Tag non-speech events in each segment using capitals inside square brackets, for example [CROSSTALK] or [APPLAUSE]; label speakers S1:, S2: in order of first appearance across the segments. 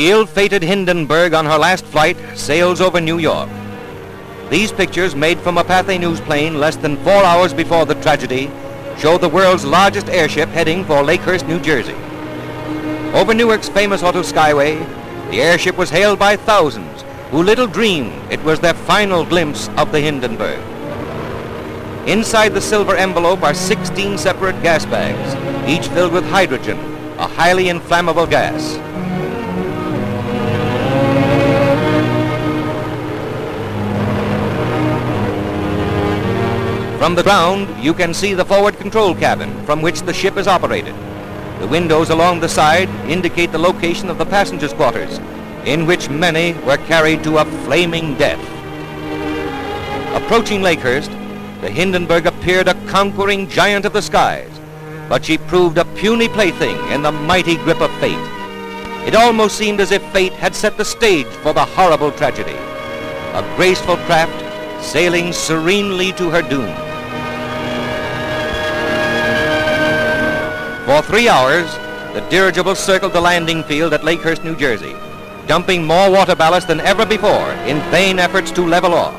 S1: The ill-fated Hindenburg on her last flight sails over New York. These pictures, made from a Pathé News plane less than four hours before the tragedy, show the world's largest airship heading for Lakehurst, New Jersey. Over Newark's famous auto skyway, the airship was hailed by thousands who little dreamed it was their final glimpse of the Hindenburg. Inside the silver envelope are 16 separate gas bags, each filled with hydrogen, a highly inflammable gas. From the ground, you can see the forward control cabin from which the ship is operated. The windows along the side indicate the location of the passengers' quarters, in which many were carried to a flaming death. Approaching Lakehurst, the Hindenburg appeared a conquering giant of the skies, but she proved a puny plaything in the mighty grip of fate. It almost seemed as if fate had set the stage for the horrible tragedy. A graceful craft sailing serenely to her doom. For three hours, the dirigible circled the landing field at Lakehurst, New Jersey, dumping more water ballast than ever before in vain efforts to level off.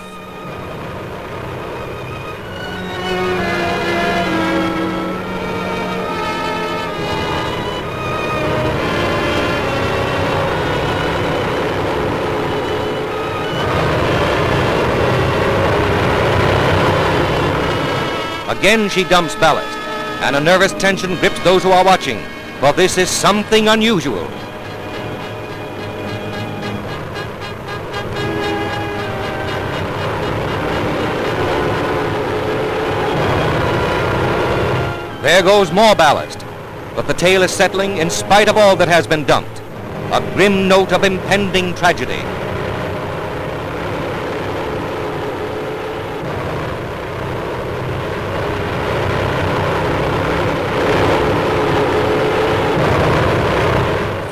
S1: Again she dumps ballast, and a nervous tension grips those who are watching, for this is something unusual. There goes more ballast, but the tail is settling in spite of all that has been dumped. A grim note of impending tragedy.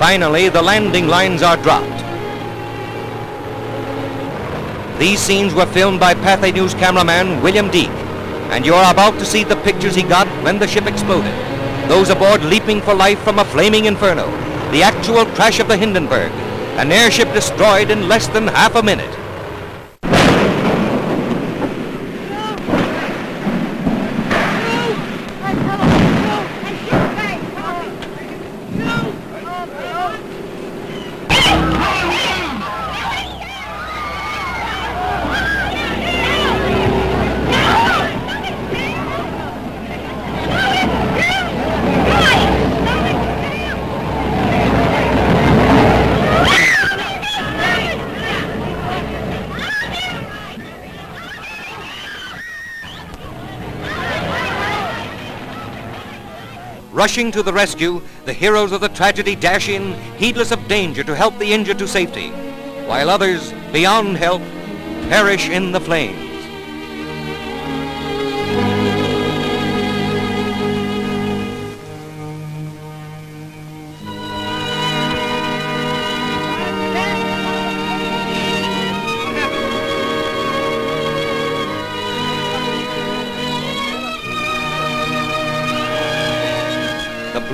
S1: Finally, the landing lines are dropped. These scenes were filmed by Pathé News cameraman William Deek, and you're about to see the pictures he got when the ship exploded. Those aboard leaping for life from a flaming inferno. The actual crash of the Hindenburg. An airship destroyed in less than half a minute. Rushing to the rescue, the heroes of the tragedy dash in, heedless of danger to help the injured to safety, while others, beyond help, perish in the flames.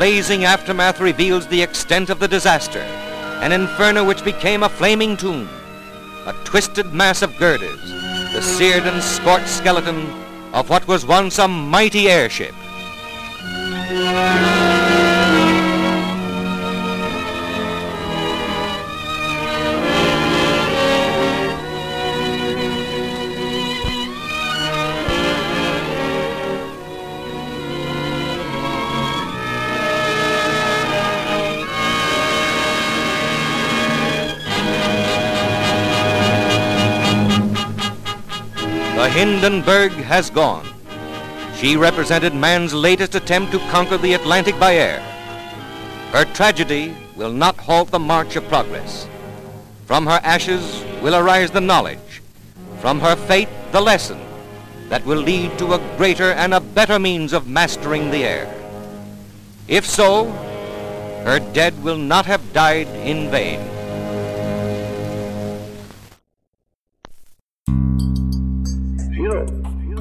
S1: Blazing aftermath reveals the extent of the disaster, an inferno which became a flaming tomb, a twisted mass of girders, the seared and scorched skeleton of what was once a mighty airship. Hindenburg has gone. She represented man's latest attempt to conquer the Atlantic by air. Her tragedy will not halt the march of progress. From her ashes will arise the knowledge. From her fate, the lesson that will lead to a greater and a better means of mastering the air. If so, her dead will not have died in vain.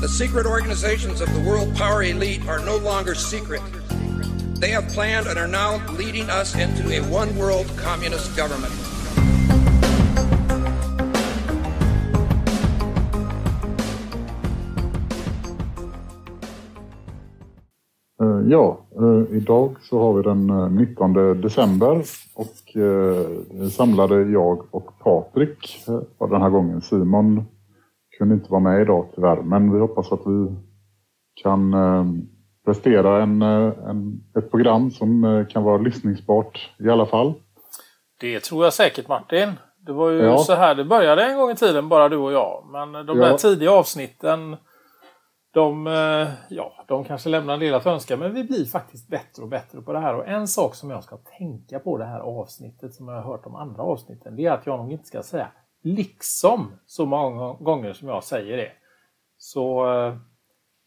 S2: The secret organizations of the world power elite are no longer secret. They have planned and are now leading us into a one world communist government.
S3: Eh, ja, eh, idag så har vi den eh, 19 december och samlade jag och Patrik den här gången. Simon kunde inte vara med idag tyvärr, men vi hoppas att vi kan prestera en, en, ett program som kan vara lyssningsbart i alla fall.
S4: Det tror jag säkert Martin. Det var ju ja. så här det började en gång i tiden, bara du och jag. Men de ja. där tidiga avsnitten de, eh, ja, de kanske lämnar en del att önska, men vi blir faktiskt bättre och bättre på det här. Och en sak som jag ska tänka på det här avsnittet, som jag har hört om andra avsnitten, det är att jag nog inte ska säga liksom så många gånger som jag säger det. Så eh,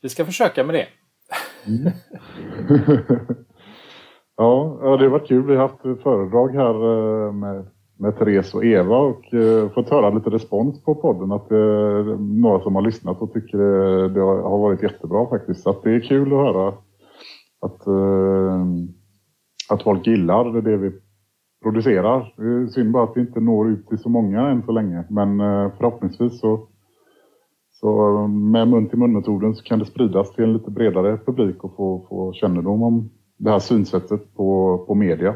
S4: vi ska försöka med det. [LAUGHS]
S3: Mm. ja, det har varit kul. Vi har haft föredrag här eh, med med Therese och Eva och eh, fått höra lite respons på podden. Att eh, några som har lyssnat och tycker eh, det, det har varit jättebra faktiskt. Så det är kul att höra att, eh, att folk gillar det vi producerar. Synd bara att vi inte når ut till så många än så länge. Men eh, förhoppningsvis så, så med mun till mun-metoden så kan det spridas till en lite bredare publik och få, få kännedom om det här synsättet på, på media.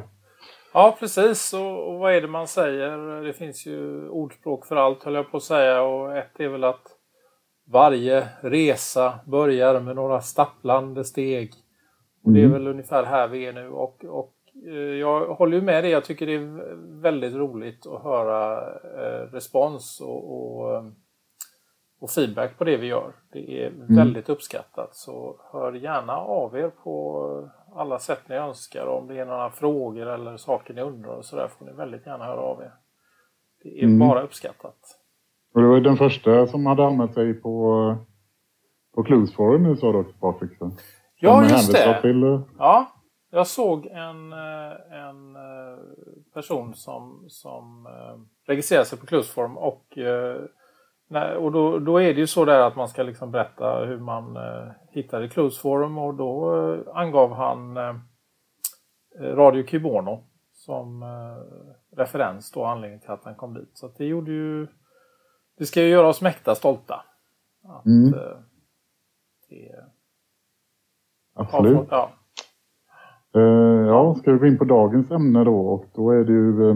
S4: Ja, precis. Och, och, vad är det man säger? Det finns ju ordspråk för allt, höll jag på att säga. Och ett är väl att varje resa börjar med några stapplande steg. Och Det är mm. väl ungefär här vi är nu. Och, och jag håller ju med dig. Jag tycker det är väldigt roligt att höra eh, respons och, och, eh, och, feedback på det vi gör. Det är mm. väldigt uppskattat. Så hör gärna av er på alla sätt ni önskar. Om det är några frågor eller saker ni undrar och sådär får ni väldigt gärna höra av er. Det är mm. bara uppskattat.
S3: Och det var den första som hade anmält sig på, på Clues Forum nu sa du också Patrik.
S4: Ja, just det. Till... Eh, ja, jag såg en, eh, en eh, person som, som registrerade sig på Clues Forum och och då, då är det ju så där att man ska liksom berätta hur man eh, hittade Close Forum och då eh, angav han eh, Radio Kibono som eh, referens då anledning till att han kom dit. Så det gjorde ju det ska ju göra oss mäkta stolta. Att, mm. Eh, det,
S3: Absolut. Ja. Eh, ja, ska vi gå in på dagens ämne då och då är det ju eh,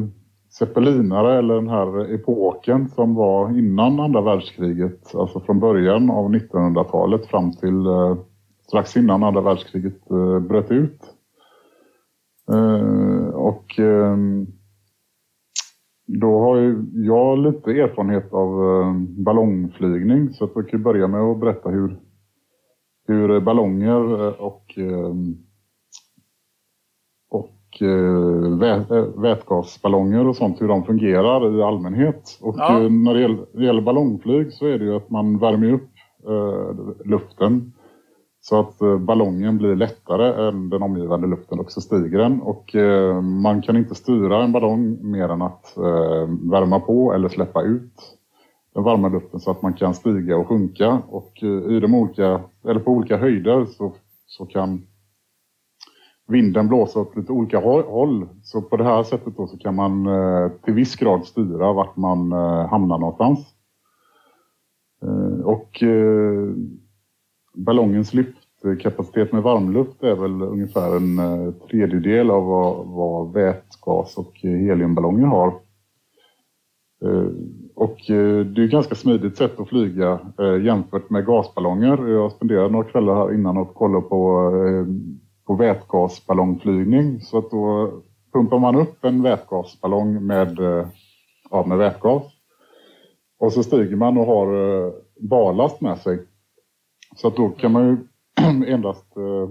S3: zeppelinare eller den här epoken som var innan andra världskriget, alltså från början av 1900-talet fram till eh, strax innan andra världskriget eh, bröt ut. Eh, och ehm, då har ju jag lite erfarenhet av eh, ballongflygning så att jag kan börja med att berätta hur, hur eh, ballonger och ehm, ehm, Eh, vätgasballonger och sånt, hur de fungerar i allmänhet. Och ja. Eh, när det gäller, det gäller, ballongflyg så är det ju att man värmer upp eh, luften så att eh, ballongen blir lättare än den omgivande luften och så stiger den. Och eh, man kan inte styra en ballong mer än att eh, värma på eller släppa ut den varma luften så att man kan stiga och sjunka. Och i de olika, eller på olika höjder så, så kan vinden blåser åt lite olika håll. Så på det här sättet då så kan man eh, till viss grad styra vart man eh, hamnar någonstans. Eh, och ballongens lyftkapacitet med varmluft är väl ungefär en tredjedel av vad, vätgas och heliumballonger har. Och det är ett ganska smidigt sätt att flyga jämfört med gasballonger. Jag spenderade några kvällar här innan och kollade på på vätgasballongflygning. Så att då pumpar man upp en vätgasballong med, eh, ja, med vätgas. Och så stiger man och har eh, barlast med sig. Så att då kan man ju [CLEARS THROAT] endast eh,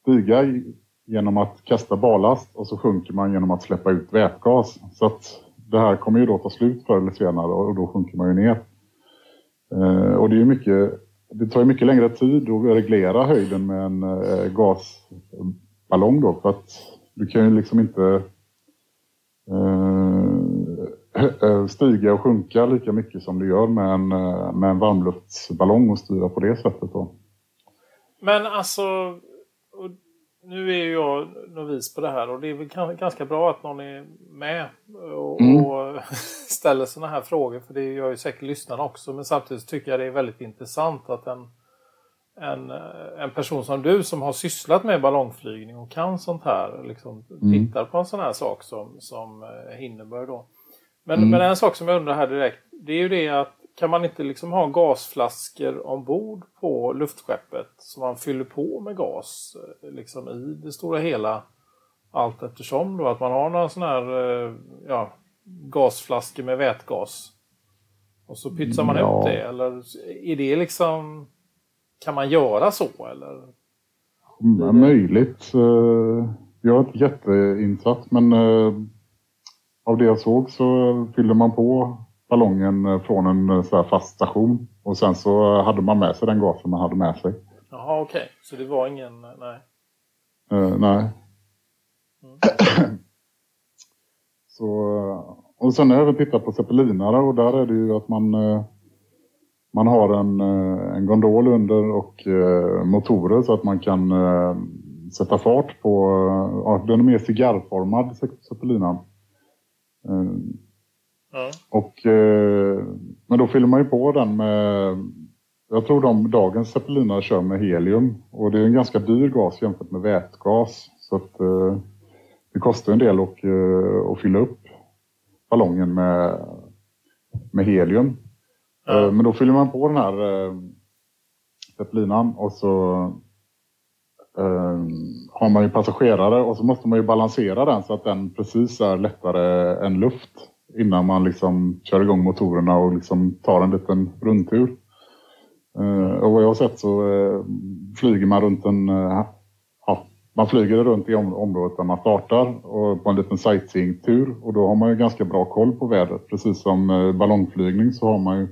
S3: stiga genom att kasta barlast och så sjunker man genom att släppa ut vätgas. Så att det här kommer ju då ta slut förr eller senare och då sjunker man ju ner. Och det, är mycket, det tar ju mycket längre tid att reglera höjden med en eh, gasballong då för att du kan ju liksom inte eh, eh stiga och sjunka lika mycket som du gör med en, eh, med en varmluftsballong och styra på det sättet då.
S4: Men alltså, nu är ju jag novis på det här och det är väl ganska bra att någon är med och, mm. och [LAUGHS] ställer sådana här frågor för det gör ju säkert lyssnarna också men samtidigt tycker jag det är väldigt intressant att en, en, en person som du som har sysslat med ballongflygning och kan sånt här liksom mm. tittar på en sån här sak som, som eh, Hindenburg då. Men, mm. men en sak som jag undrar här direkt det är ju det att kan man inte liksom ha gasflaskor ombord på luftskeppet som man fyller på med gas eh, liksom i det stora hela allt eftersom då att man har några sådana här eh, ja, gasflaskor med vätgas och så pytsar man ja. ut det eller är det liksom kan man göra så eller?
S3: Mm, möjligt. Eh, jag är inte jätteinsatt men av det jag såg så fyller man på ballongen eh, från en eh, så fast station. Och sen så hade man med sig den gasen man hade med sig.
S4: Jaha, okej. Okay. Så det var ingen... Nej.
S3: Uh, nej. Mm. [CLEARS THROAT] så, och sen har jag även tittat på zeppelinare och där är det ju att man, man har en, en gondol under och motorer så att man kan sätta fart på... Ja, den är mer cigarrformad, zeppelinan. Och, eh, men då fyller man ju på den med, jag tror de dagens zeppeliner kör med helium. Och det är en ganska dyr gas jämfört med vätgas. Så att eh, det kostar en del att, eh, att fylla upp ballongen med, med helium. Ja. Men då fyller man på den här zeppelinan och så har man ju passagerare och så måste man ju balansera den så att den precis är lättare än luft innan man liksom kör igång motorerna och liksom tar en liten rundtur. Uh, och vad jag har sett så uh, flyger man runt en... Uh, ja, man flyger runt i om området där man startar och på en liten sightseeing-tur och då har man ju ganska bra koll på vädret. Precis som ballongflygning så har man ju,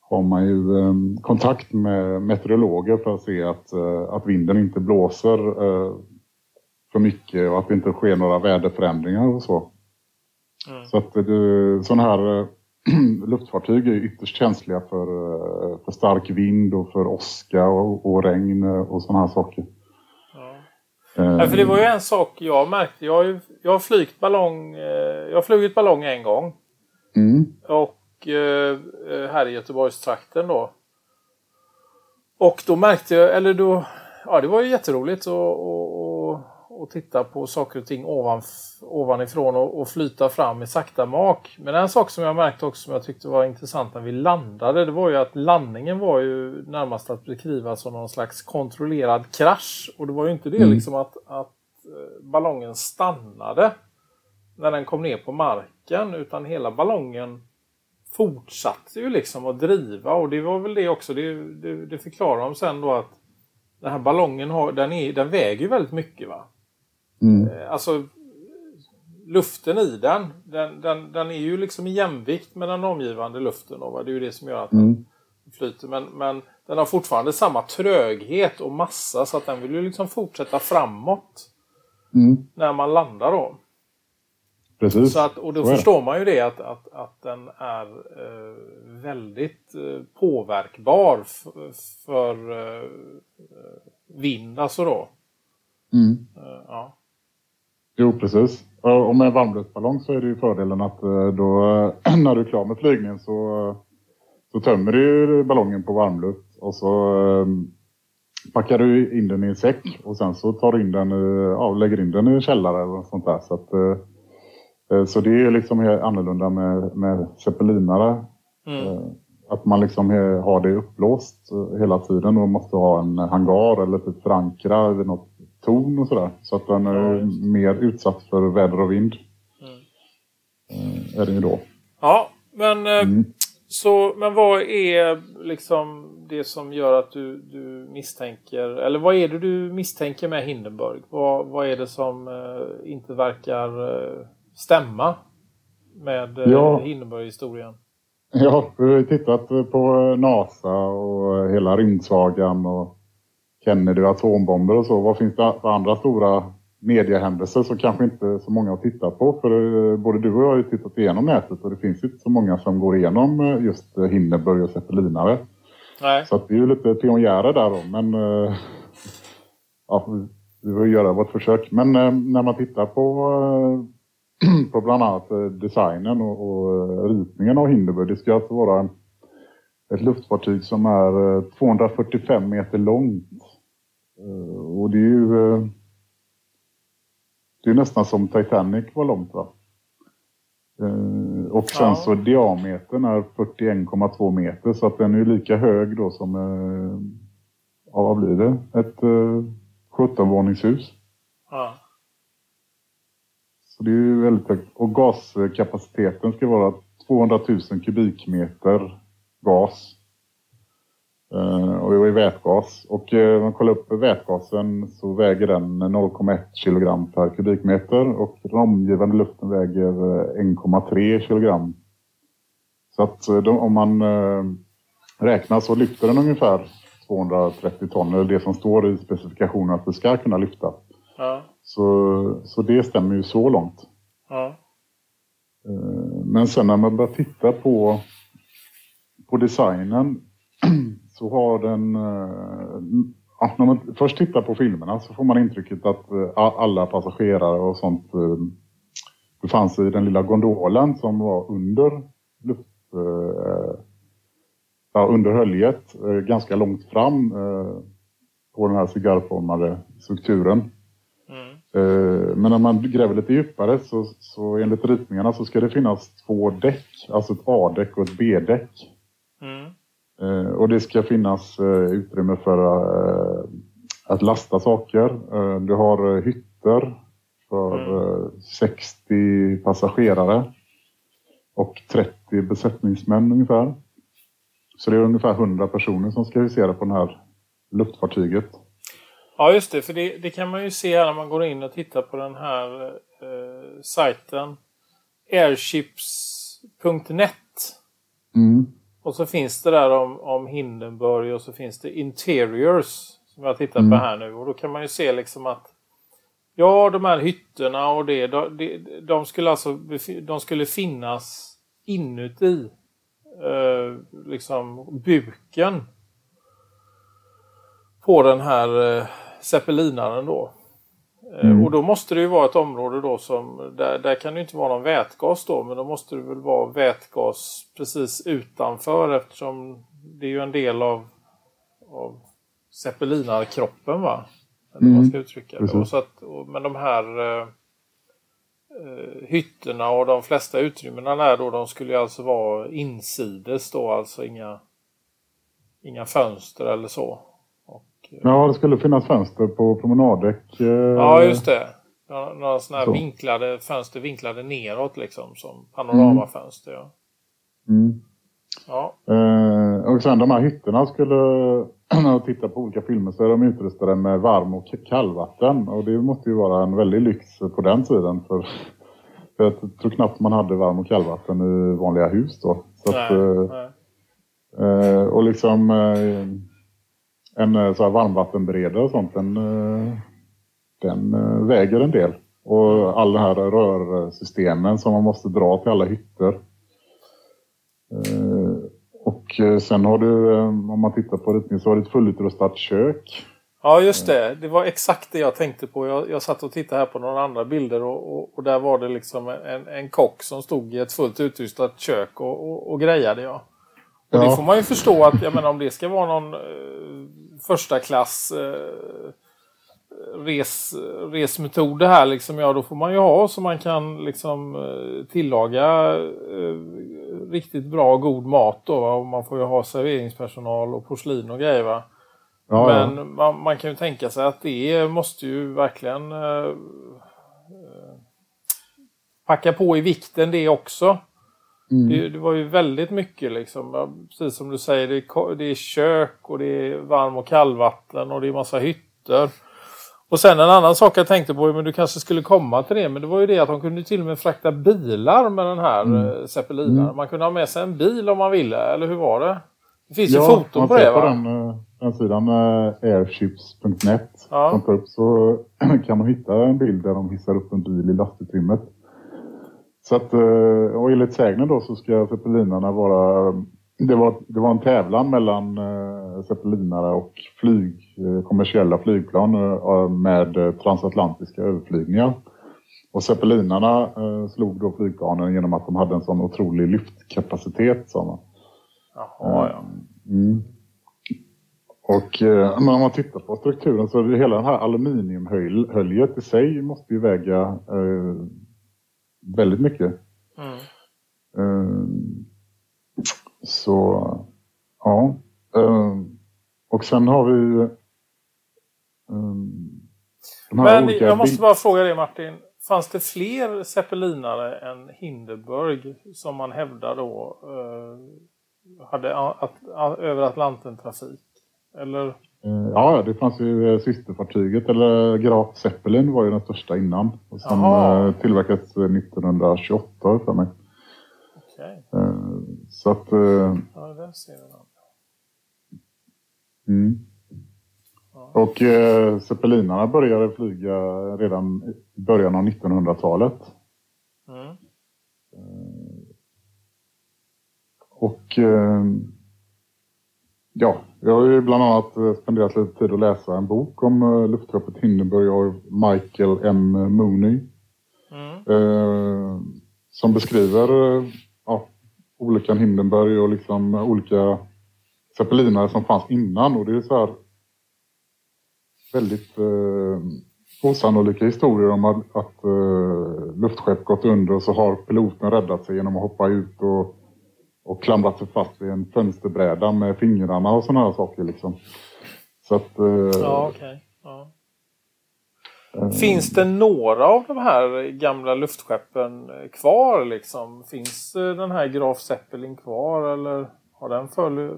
S3: har man ju um, kontakt med meteorologer för att se att, att vinden inte blåser för mycket och att det inte sker några väderförändringar och så. Mm. Så att sådana här äh, [CLEARS THROAT] luftfartyg är ytterst känsliga för, äh, för stark vind och för åska och, och regn och sådana här saker.
S4: Ja. Äh, ja, för det var ju en sak jag märkte. Jag har, ju, jag har flygit ballong, jag har flugit ballong en gång. Mm. Och här i Göteborgstrakten då. Och då märkte jag, eller då, ja det var ju jätteroligt och, och, och titta på saker och ting ovan, ovanifrån och, och flyta fram i sakta mak. Men en sak som jag märkte också som jag tyckte var intressant när vi landade det var ju att landningen var ju närmast att beskriva som någon slags kontrollerad krasch. Och det var ju inte det mm. liksom att, att eh, ballongen stannade när den kom ner på marken utan hela ballongen fortsatte ju liksom att driva och det var väl det också, det, det, det förklarar de sen då att den här ballongen har, den, är, den väger ju väldigt mycket va. Mm. Eh, alltså luften i den, den, den, den, är ju liksom i jämvikt med den omgivande luften. Då, Det är ju det som gör att mm. den flyter. Men, men den har fortfarande samma tröghet och massa så att den vill ju liksom fortsätta framåt. Mm. När man landar då.
S3: Precis.
S4: Så att, och då förstår man ju det att, att, att den är eh, väldigt eh, påverkbar för eh, vind alltså då. Mm. Eh, ja.
S3: Jo, precis. Och med varmluftsballong så är det ju fördelen att eh, då, [CLEARS THROAT] när du är klar med flygningen så, så tömmer du ballongen på varmluft och så ehm, packar du in den i en säck och sen så tar du in den, ja, lägger in den i en källare eller sånt där. Så, att, eh, så det är liksom annorlunda med, med zeppelinare. Mm. Att man liksom har det upplåst hela tiden och måste ha en hangar eller typ förankra vid något ton och sådär. Så att den är ja, mer utsatt för väder och vind. Mm. Är den ju då.
S4: Ja, men eh, mm. Så, men vad är liksom det som gör att du, du misstänker, eller vad är det du misstänker med Hindenburg? Vad, vad är det som eh, inte verkar eh, stämma med eh, ja. Hindenburg-historien?
S3: Ja, vi har tittat på NASA och hela rymdsagan och Kennedy och atombomber och så. Vad finns det för andra stora mediehändelser som kanske inte så många har tittat på. För eh, både du och jag har ju tittat igenom nätet och det finns inte så många som går igenom eh, just Hindenburg och Zeppelinare. Nej. Så att vi är ju lite pionjärer där då. Men eh, ja, vi får göra vårt försök. Men när man tittar på, [CLEARS THROAT] på bland annat designen och, och ritningen av Hindenburg. Det ska alltså vara ett luftfartyg som är 245 meter långt. Och det är ju det är nästan som Titanic var långt va? Eh, och sen ja. så diametern är 41,2 meter så att den är lika hög då som, eh, ja vad blir det? Ett eh, 17-våningshus. Ja. Så det är ju väldigt högt. Och gaskapaciteten ska vara 200 000 kubikmeter gas. Uh, och det var vätgas. Och uh, om man kollar upp vätgasen så väger den 0,1 kg per kubikmeter och den omgivande luften väger 1,3 eh, kg. Så att om man räknar så lyfter den ungefär 230 ton, eller det som står i specifikationen att det ska kunna lyfta. Ja. Så, så det stämmer ju så långt. Ja. Men sen när man börjar titta på, på designen [CLEARS THROAT] så har den... Eh, ja, när man först tittar på filmerna så får man intrycket att eh, alla passagerare och sånt eh, befann sig i den lilla gondolen som var under luft... Ja, under höljet, ganska långt fram på den här cigarrformade strukturen. Mm. Men när man gräver lite djupare så, så enligt ritningarna så ska det finnas två däck, alltså ett A-däck och ett B-däck. Mm. Eh, och det ska finnas eh, utrymme för eh, att lasta saker. Du har hytter för mm. 60 passagerare och 30 besättningsmän ungefär. Så det är ungefär 100 personer som ska visera på det här luftfartyget.
S4: Ja just det, för det, det, kan man ju se här när man går in och tittar på den här eh, sajten airships.net. Mm. Och så finns det där om, om Hindenburg och så finns det Interiors som jag tittar mm. på här nu. Och då kan man ju se liksom att ja, de här hytterna och det, de, de skulle alltså de skulle finnas inuti eh, liksom buken på den här eh, zeppelinaren då. Eh, mm. Och då måste det ju vara ett område då som, där, där kan det inte vara någon vätgas då, men då måste det väl vara vätgas precis utanför eftersom det är ju en del av, av zeppelinarkroppen va? Eller mm. man ska uttrycka det. Och så att, och, men de här eh, eh, hytterna och de flesta utrymmena där då, de skulle ju alltså vara insides då, alltså inga, inga fönster eller så.
S3: Ja, det skulle finnas fönster på promenaddäck. Eh,
S4: ja, just det. Några sådana här så. vinklade fönster vinklade neråt liksom som panoramafönster. Ja. Mm.
S3: Ja. Eh, och sen de här hytterna skulle, [CLEARS THROAT] när jag tittar på olika filmer så är de utrustade med varm och kallvatten. Och det måste ju vara en väldig lyx på den tiden. För, för jag tror knappt man hade varm och kallvatten i vanliga hus då. Så nej, att, nej. Eh, och liksom eh, en eh, så här varmvattenberedare och sånt, den, eh, den eh, väger en del. Och alla de här rörsystemen som man måste dra till alla hytter. Och sen har du, om man tittar på ritningen, så har du ett fullutrustat kök.
S4: Ja, just det. Det var exakt det jag tänkte på. Jag, jag satt och tittade här på några andra bilder och, och, och där var det liksom en, en kock som stod i ett fullt utrustat kök och, och, och grejade. Ja. Och ja. det får man ju förstå att jag menar, om det ska vara någon första klass eh, res, resmetoder här liksom, ja då får man ju ha så man kan liksom eh, tillaga eh, riktigt bra god mat då va? och man får ju ha serveringspersonal och porslin och grejer va. Ja, Men ja. Man, man, kan ju tänka sig att det måste ju verkligen eh, eh packa på i vikten det också. Mm. Det, det, var ju väldigt mycket liksom, precis som du säger, det är, det är kök och det är varm och kallvatten och det är massa hytter. Och sen en annan sak jag tänkte på, men du kanske skulle komma till det, men det var ju det att de kunde till och med frakta bilar med den här mm. Eh, zeppelinaren. Mm. Man kunde ha med sig en bil om man ville, eller hur var det? Det finns ja, ju foton på det va?
S3: den, eh, den sidan airships.net ja. så [CLEARS THROAT] kan man hitta en bild där de hissar upp en bil i lastutrymmet. Så att, och enligt sägnen då så ska zeppelinarna vara det var, det var en tävlan mellan eh, zeppelinare och flyg, eh, kommersiella flygplan eh, med eh, transatlantiska överflygningar. Och zeppelinarna eh, slog då flygplanen genom att de hade en sån otrolig lyftkapacitet. Man.
S4: Jaha, ja.
S3: Mm. Och eh, men om man tittar på strukturen så är det hela det här aluminiumhöljet i sig måste ju väga eh, väldigt mycket. Mm. Eh, så ja. Um, och sen har vi um,
S4: Men jag måste bara fråga dig Martin. Fanns det fler zeppelinare än Hindenburg som man hävdar då uh, hade över Atlanten-trafik? Eller?
S3: Uh, ja, det fanns ju eh, systerfartyget eller Graf Zeppelin var ju den största innan. Som uh, tillverkades 1928 för mig.
S4: Okay.
S3: Så att...
S4: Eh, ja, där ser vi någon.
S3: Mm. Ja. Och eh, zeppelinarna började flyga redan i början av 1900-talet. Mm. Eh, och eh, ja, jag har ju bland annat eh, spenderat lite tid att läsa en bok om eh, luftskeppet Hindenburg av Michael M. Mooney. Mm. Eh, som beskriver ja, olyckan Hindenburg och liksom olika zeppelinare som fanns innan. Och det är så här väldigt eh, osannolika historier om att, att eh, luftskepp gått under och så har piloten räddat sig genom att hoppa ut och, och klamrat sig fast vid en fönsterbräda med fingrarna och sådana här saker liksom. Så att... Eh,
S4: ja, okay. ja. Finns det några av de här gamla luftskeppen kvar liksom? Finns den här Graf Zeppelin kvar eller har den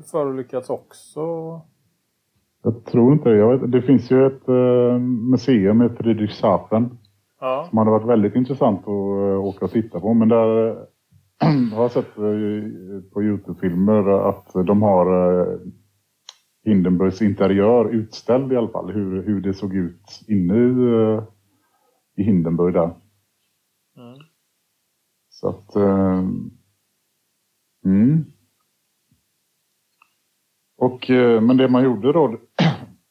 S4: förolyckats också?
S3: Jag tror inte det. det finns ju ett uh, museum i Friedrichshafen ja. som hade varit väldigt intressant att uh, åka och titta på. Men där har jag sett uh, på Youtube-filmer att de har Hindenburgs interiör utställd i alla fall. Hur, hur det såg ut inne i, eh, i Hindenburg där. Mm. Så att... Mm. Och, men det man gjorde då, [CLEARS THROAT]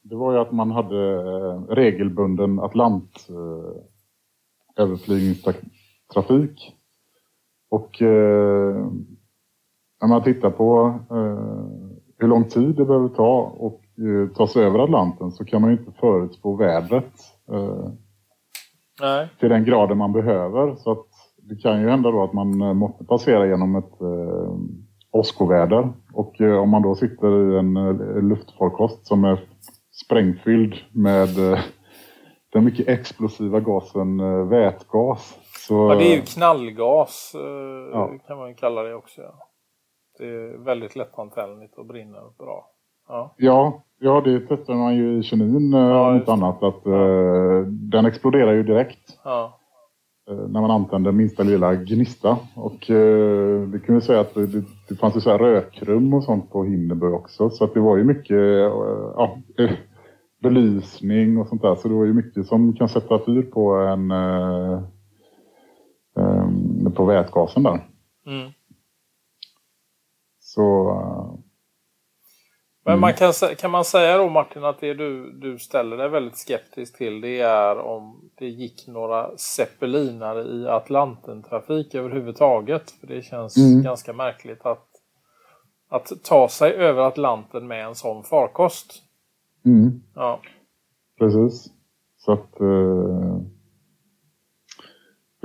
S3: det var ju att man hade regelbunden Atlant Och när man tittar på hur lång tid det behöver ta och eh, ta sig över Atlanten så kan man ju inte förutspå vädret eh, till den graden man behöver. Så att det kan ju hända då att man eh, måste passera genom ett eh, åskoväder. Och eh, om man då sitter i en eh, luftfarkost som är sprängfylld med eh, den mycket explosiva gasen eh, vätgas. Så,
S4: ja, det är ju knallgas eh, ja. kan man ju kalla det också. Ja. Det är väldigt lättantändligt och brinner bra. Ja,
S3: ja, ja det testar man ju i kemin eh, ja, om inte annat. Att, uh, den exploderar ju direkt.
S4: Ja.
S3: Uh, när man antänder minsta lilla gnista. Och uh, vi säga att det, det fanns ju så här rökrum och sånt på Hindenburg också. Så att det var ju mycket ja, belysning och sånt där. Så det var ju mycket som kan sätta fyr på en på vätgasen där.
S4: Mm.
S3: Så...
S4: Men man kan, kan man säga då Martin att det du, du ställer dig väldigt skeptisk till det är om det gick några zeppelinare i Atlantentrafik överhuvudtaget. För det känns mm. ganska märkligt att, att ta sig över Atlanten med en sån farkost.
S3: Mm.
S4: Ja.
S3: Precis. Så att... Uh...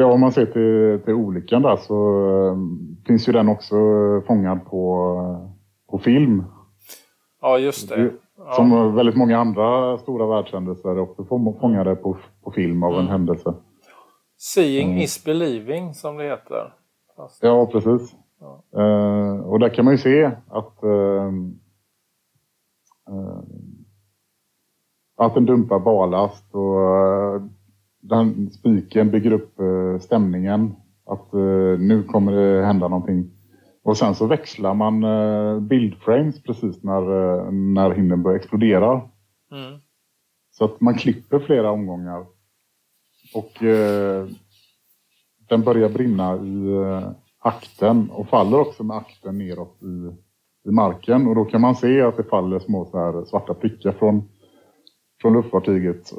S3: Ja, om man ser till, till olyckan där så äh, finns ju den också fångad på, på film.
S4: Ja, just det.
S3: Ja. Som väldigt många andra stora världshändelser är också fångade på, på film av mm. en händelse.
S4: Seeing mm. is believing som det heter.
S3: Fast... Ja, precis. Ja. Uh, och där kan man ju se att uh, uh, att den dumpar balast och den spiken bygger upp stämningen. Att nu kommer det hända någonting. Och sen så växlar man bildframes precis när, när Hindenburg exploderar. Mm. Så att man klipper flera omgångar. Och eh, den börjar brinna i eh, akten och faller också med akten neråt i, i marken. Och då kan man se att det faller små så här svarta prickar från, från luftfartyget.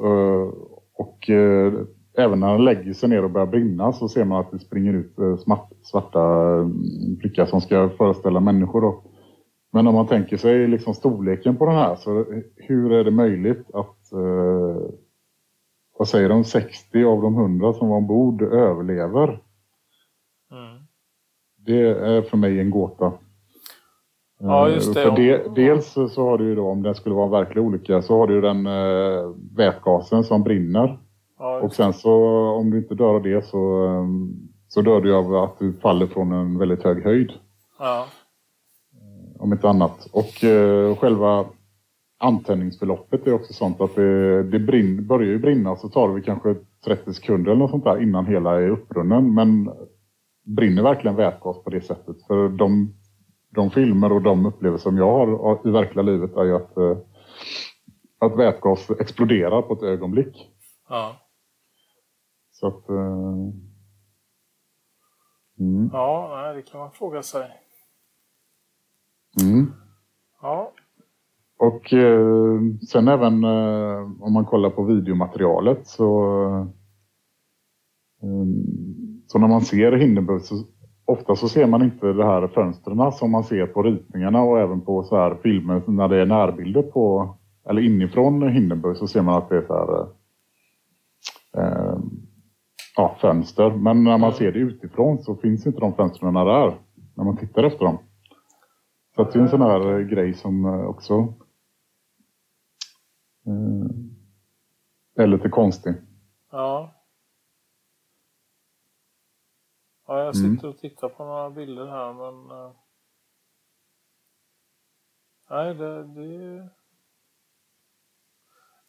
S3: Och eh, även när den lägger sig ner och börjar brinna så ser man att det springer ut eh, smart, svarta mm, prickar som ska föreställa människor. Då. Men om man tänker sig liksom storleken på den här så hur är det möjligt att eh, vad säger de, 60 av de 100 som var ombord överlever? Mm. Det är för mig en gåta.
S4: Ja, just det.
S3: För de, dels så har du ju då, om det skulle vara en verklig olycka, så har du ju den äh, vätgasen som brinner. Ja, och sen så, om du inte dör av det så, så dör du av att du faller från en väldigt hög höjd. Ja. Om inte annat. Och äh, själva antändningsförloppet är också sånt att det, det brinn, börjar ju brinna så tar det kanske 30 sekunder eller något sånt där innan hela är upprunnen. Men brinner verkligen vätgas på det sättet? För de, de filmer och de upplevelser som jag har i verkliga livet är ju att, eh, att vätgas exploderar på ett ögonblick. Ja. Så att... Uh,
S4: mm. Ja, det kan man fråga sig.
S3: Mm. Ja, och eh, sen även eh, om man kollar på videomaterialet så, eh, så när man ser Hindenburg så ofta så ser man inte det här fönstren som man ser på ritningarna och även på så här filmer när det är närbilder på eller inifrån Hindenburg så ser man att det är så här eh, ja, fönster. Men när man ser det utifrån så finns inte de fönstren där när man tittar efter dem. Så det är en sån här grej som också Eh, är lite konstig.
S4: Ja. Ja, jag sitter mm. och tittar på några bilder här men... Uh... Nej, det, det...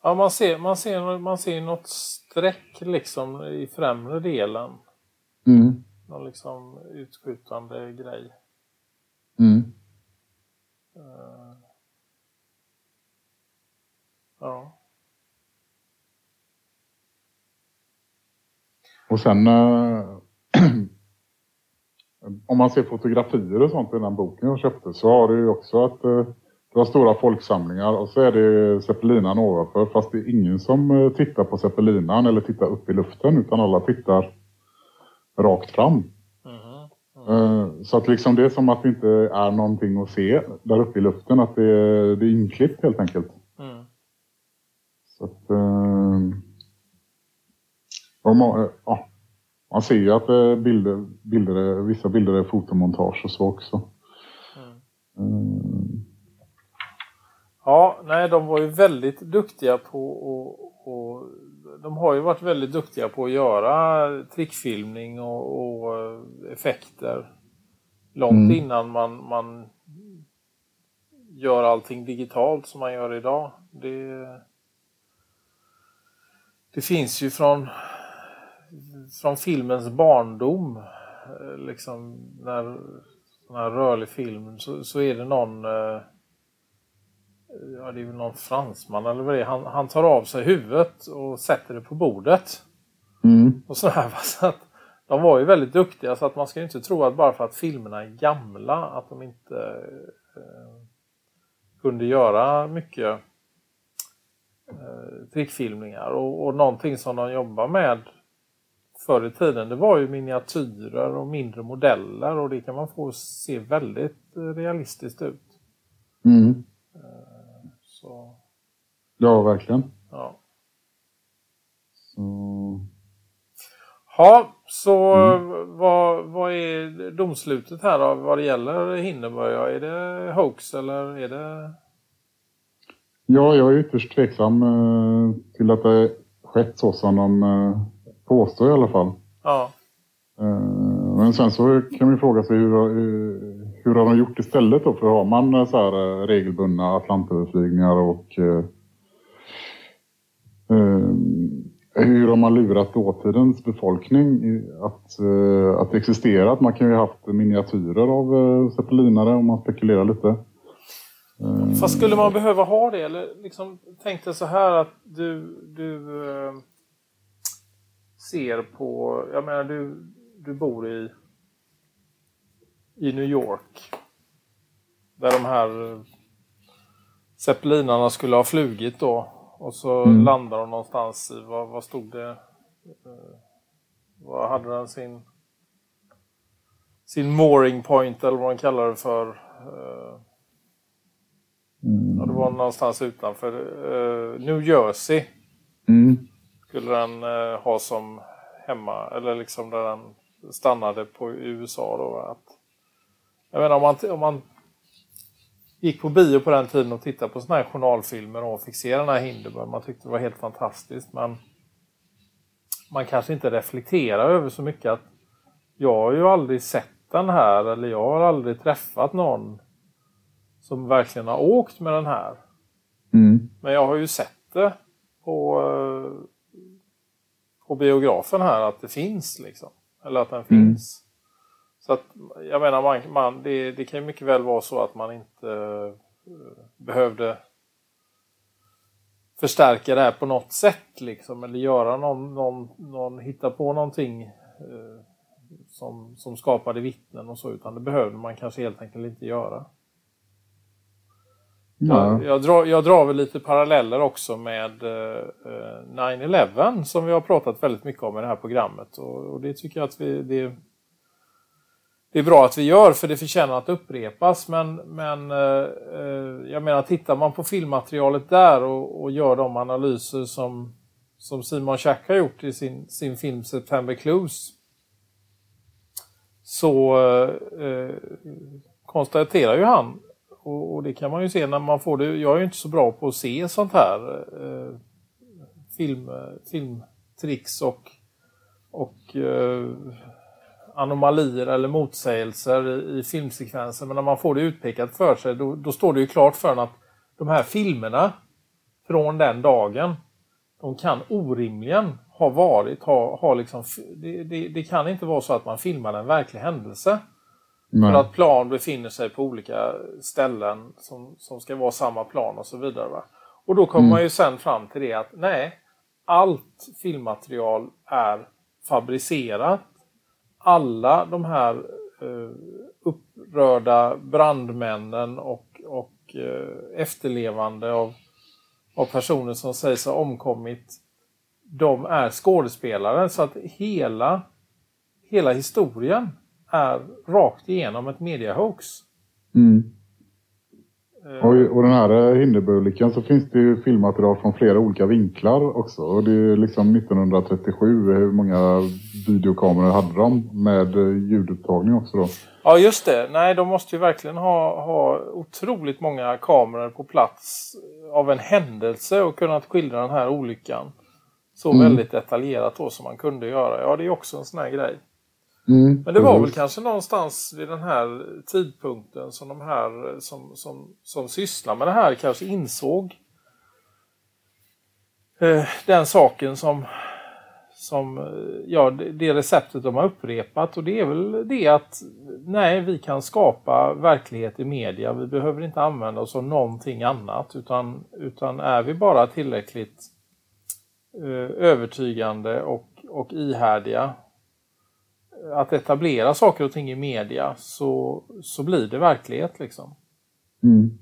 S4: Ja, man ser, man, ser, man ser något streck liksom i främre delen. Mm. Någon liksom utskjutande grej. Mm. Uh... Ja.
S3: Och sen äh, om man ser fotografier och sånt i den boken jag köpte så har det ju också att äh, det var stora folksamlingar och så är det zeppelinan ovanför fast det är ingen som äh, tittar på zeppelinan eller tittar upp i luften utan alla tittar rakt fram. Mm. Mm. Så att liksom det är som att det inte är någonting att se där uppe i luften, att det, det är inklippt helt enkelt. Så att, eh, man, ja, man ser ju att eh, bilder, bilder, vissa bilder är fotomontage och så också. Mm.
S4: Mm. Ja, nej, de var ju väldigt duktiga på och, och de har ju varit väldigt duktiga på att göra trickfilmning och, och eh, effekter långt mm. innan man, man gör allting digitalt som man gör idag. Det, det finns ju från, från filmens barndom, eh, liksom när sån här rörlig film, så, så är det någon eh, ja det är väl någon fransman eller vad det är, han, han tar av sig huvudet och sätter det på bordet. Mm. Och sådär, [LAUGHS] så att de var ju väldigt duktiga så att man ska inte tro att bara för att filmerna är gamla att de inte eh, kunde göra mycket eh, trickfilmningar och, och någonting som de jobbar med förr i tiden det var ju miniatyrer och mindre modeller och det kan man få se väldigt eh, realistiskt ut. Mm.
S3: Eh, så. Ja, verkligen. Ja.
S4: Så... Ja, så mm. vad, vad är domslutet här då vad det gäller Hindenburg? Är det hoax eller är det
S3: Ja, jag är ytterst tveksam eh, till att det skett så som de påstår i alla fall. Ja. Men sen så kan man fråga sig hur, hur har de gjort istället då? För har man så här regelbundna Atlantöverflygningar och hur har man lurat dåtidens befolkning att, att existera? Att man kan ju ha haft miniatyrer av zeppelinare om man spekulerar lite.
S4: Fast skulle man behöva ha det? Eller liksom, tänk dig så här att du, du eh, ser på, jag menar du, du bor i, i New York. Där de här zeppelinarna skulle ha flugit då. Och så mm. landar de någonstans i, vad, vad stod det? Eh, vad hade den sin sin mooring point eller vad man kallar det för. Eh, Mm. Ja, det var någonstans utanför uh, New Jersey. Mm. Skulle den uh, ha som hemma, eller liksom där den stannade på USA då. Att, jag menar om man, om man gick på bio på den tiden och tittade på sådana här journalfilmer och fick se den här Hindenburg. Man tyckte det var helt fantastiskt. Men man kanske inte reflekterar över så mycket att jag har ju aldrig sett den här eller jag har aldrig träffat någon som verkligen har åkt med den här. Mm. Men jag har ju sett det på, eh, på biografen här att det finns liksom. Eller att den mm. finns. Så att jag menar, man, man, det, det kan ju mycket väl vara så att man inte uh, behövde förstärka det här på något sätt liksom. Eller göra någon, någon, någon hitta på någonting uh, som, som skapade vittnen och så. Utan det behövde man kanske helt enkelt inte göra. Ja. Jag, drar, jag drar väl lite paralleller också med eh, eh 9-11 som vi har pratat väldigt mycket om i det här programmet. Och, och det tycker jag att vi, det, det, är bra att vi gör för det förtjänar att upprepas. Men, men eh, eh, jag menar, tittar man på filmmaterialet där och, och gör de analyser som, som Simon Schack har gjort i sin, sin film September Clues så eh, eh konstaterar ju han och, och, det kan man ju se när man får det. Jag är ju inte så bra på att se sånt här. Eh, film, filmtricks och, och eh, anomalier eller motsägelser i, i filmsekvenser. Men när man får det utpekat för sig då, då står det ju klart för en att de här filmerna från den dagen de kan orimligen ha varit, ha, ha liksom, det, det, det, kan inte vara så att man filmar en verklig händelse. Nej. För att plan befinner sig på olika ställen som, som ska vara samma plan och så vidare. Va? Och då kommer mm. man ju sen fram till det att nej, allt filmmaterial är fabricerat. Alla de här eh, upprörda brandmännen och, och eh, efterlevande av, av personer som sägs ha omkommit, de är skådespelare. Så att hela, hela historien är rakt igenom ett mediahoax. Mm.
S3: Uh, och, och den här eh, Hindenburgolyckan så finns det ju filmmaterial från flera olika vinklar också. Och det är liksom 1937, hur många videokameror hade de med eh, ljudupptagning också då?
S4: Ja just det, nej de måste ju verkligen ha, ha otroligt många kameror på plats av en händelse och kunnat skildra den här olyckan så mm. väldigt detaljerat då som man kunde göra. Ja det är också en sån här grej. Mm, Men det var väl kanske någonstans vid den här tidpunkten som de här som, som, som sysslar med det här kanske insåg eh, den saken som, som ja, det receptet de har upprepat. Och det är väl det att nej, vi kan skapa verklighet i media. Vi behöver inte använda oss av någonting annat. Utan, utan är vi bara tillräckligt eh, övertygande och, och ihärdiga att etablera saker och ting i media så, så blir det verklighet liksom.
S3: Mm.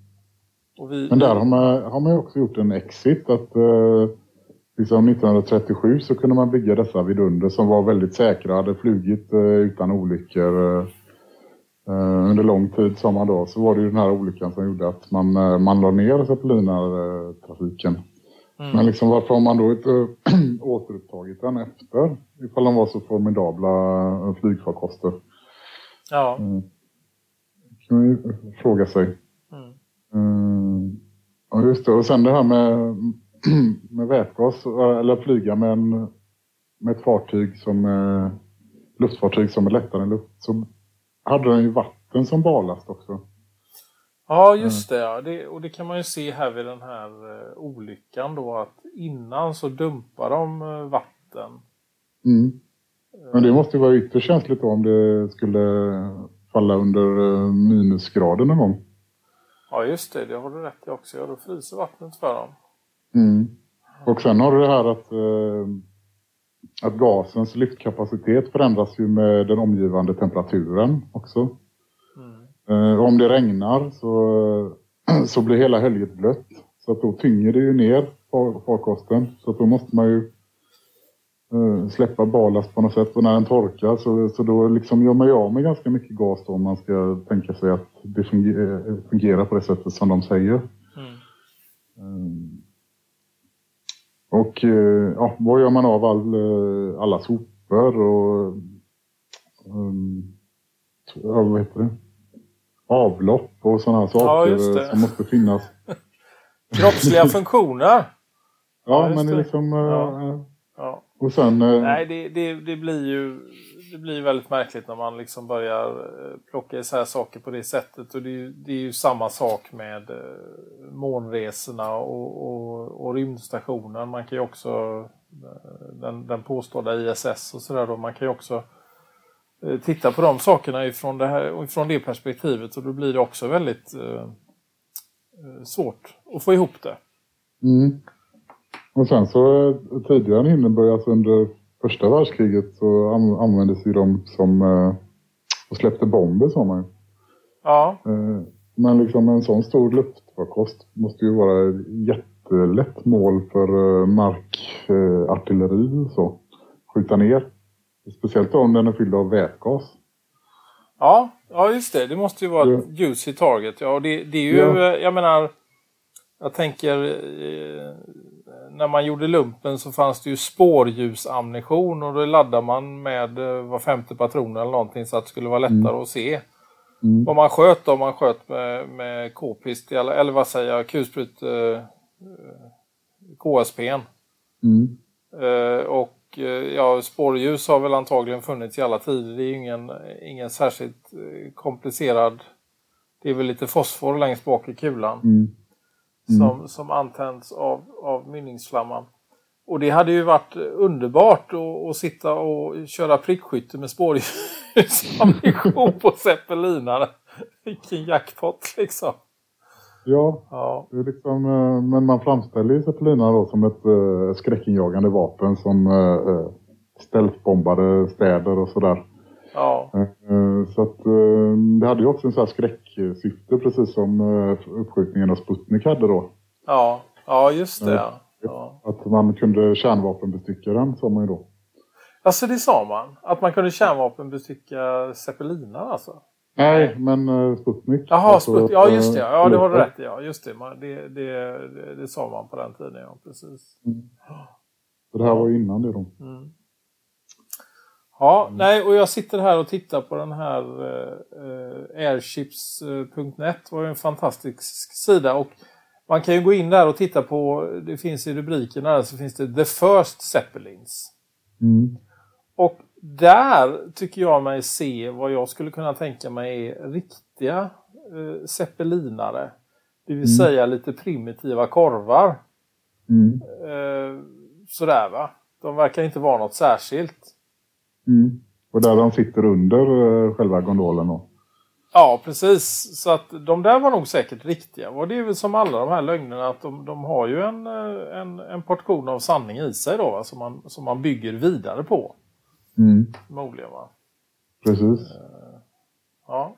S3: Vi, Men där har man, har man också gjort en exit att eh, liksom 1937 så kunde man bygga dessa vidunder som var väldigt säkra, hade flugit eh, utan olyckor eh, eh under lång tid som man då. Så var det ju den här olyckan som gjorde att man, eh, man la ner Zeppelinartrafiken. Mm. Men liksom varför har man då inte [CLEARS THROAT] återupptagit den efter? Ifall de var så formidabla flygfarkoster.
S4: Ja. Mm.
S3: kan man ju fråga sig. Mm. Mm. Ja, just det. Och sen det här med, [CLEARS THROAT] med vätgas, eller flyga med, en, med ett fartyg som, luftfartyg som är lättare än luft så hade den ju vatten som ballast också.
S4: Ja, just det, ja. det. Och det kan man ju se här vid den här eh, olyckan då att innan så dumpar de eh, vatten.
S3: Mm. Men det måste ju vara ytterst känsligt då om det skulle falla under eh, minusgrader någon gång.
S4: Ja, just det. Det har du rätt i också. Ja, då fryser vattnet för dem.
S3: Mm. Och sen har du det här att, eh, att gasens lyftkapacitet förändras ju med den omgivande temperaturen också. Eh, om det regnar så, [CLEARS THROAT] så blir hela höljet blött. Så att då tynger det ju ner farkosten. Så att då måste man ju eh, släppa ballast på något sätt. Och när den torkar så, så då liksom gör man ju av med ganska mycket gas då om man ska tänka sig att det fungerar, fungerar på det sättet som de säger. Mm. Och eh, ja, vad gör man av all, eh, alla sopor och um, ja, vad heter det? Avlopp och sådana saker ja, som måste finnas. [LAUGHS]
S4: Kroppsliga [LAUGHS] funktioner.
S3: Ja, ja men det är liksom... Ja. Ja. Och sen...
S4: Nej, det, det, det, blir ju det blir väldigt märkligt när man liksom börjar plocka isär saker på det sättet. Och det, är, det är ju samma sak med månresorna och, och, och rymdstationen. Man kan ju också den, den påstådda ISS och sådär då. Man kan ju också Eh, titta på de sakerna ifrån det, här, ifrån det perspektivet och då blir det också väldigt eh, eh, svårt att få ihop det.
S3: Mm. Och sen så tidigare än Hindenburg, alltså under första världskriget så användes ju de som eh, och släppte bomber sa man
S4: Ja.
S3: Eh, men liksom en sån stor luftfarkost måste ju vara ett jättelätt mål för eh, markartilleri och så. Skjuta ner. Speciellt om den är fylld av vätgas.
S4: Ja, ja just det. Det måste ju vara ja. ett juicy target. Ja, det, det är ju, ja. jag menar, jag tänker, eh, när man gjorde lumpen så fanns det ju spårljusammunition och då laddade man med eh, var femte patron eller någonting så att det skulle vara lättare mm. att se. Mm. Vad man sköt då, man sköt med, med k-pist eller, eller vad säger jag, kulsprut eh, KSP. Mm. Eh, och Eh, ja, spårljus har väl antagligen funnits i alla tider. Det är ingen, ingen särskilt eh, komplicerad... Det är väl lite fosfor längst bak i kulan. Mm. Mm. Som, som antänds av, av mynningsflamman. Och det hade ju varit underbart att, att sitta och köra prickskytte med spårljusammunition [LAUGHS] på zeppelinare. Vilken jackpot liksom.
S3: Ja, ja. Det är liksom, eh, men man framställer ju Zeppelina då som ett uh, skräckinjagande vapen som uh, stealthbombade städer och sådär.
S4: Ja.
S3: Så att det hade ju också en sån här skräcksyfte precis som uppskjutningen av Sputnik hade då.
S4: Ja, ja just det. Ja.
S3: Att man kunde kärnvapenbestycka den sa man ju då.
S4: Alltså det sa man? Att man kunde kärnvapenbestycka Zeppelina alltså?
S3: Nej, men uh, Sputnik.
S4: Jaha, alltså, Sputnik. Ja, just det. Ja, det har du rätt i. Ja, just det. Man, det, det, det, det, sa man på den tiden, ja. Precis. Mm.
S3: Det här var ju innan det då.
S4: Mm. Ja, mm. nej, och jag sitter här och tittar på den här uh, airships.net. Det var ju en fantastisk sida. Och man kan ju gå in där och titta på, det finns i rubriken där så finns det The First Zeppelins.
S3: Mm.
S4: Och där tycker jag mig se vad jag skulle kunna tänka mig är riktiga eh, zeppelinare. Det vill mm. säga lite primitiva korvar.
S3: Mm.
S4: Eh, sådär va. De verkar inte vara något särskilt.
S3: Mm. Och där de sitter under eh, själva gondolen då?
S4: Ja, precis. Så att de där var nog säkert riktiga. Och det är väl som alla de här lögnerna att de, de har ju en, eh, en, en portion av sanning i sig då, va? Som, man, som man bygger vidare på.
S3: Mm.
S4: Förmodligen va?
S3: Precis.
S4: Uh, ja.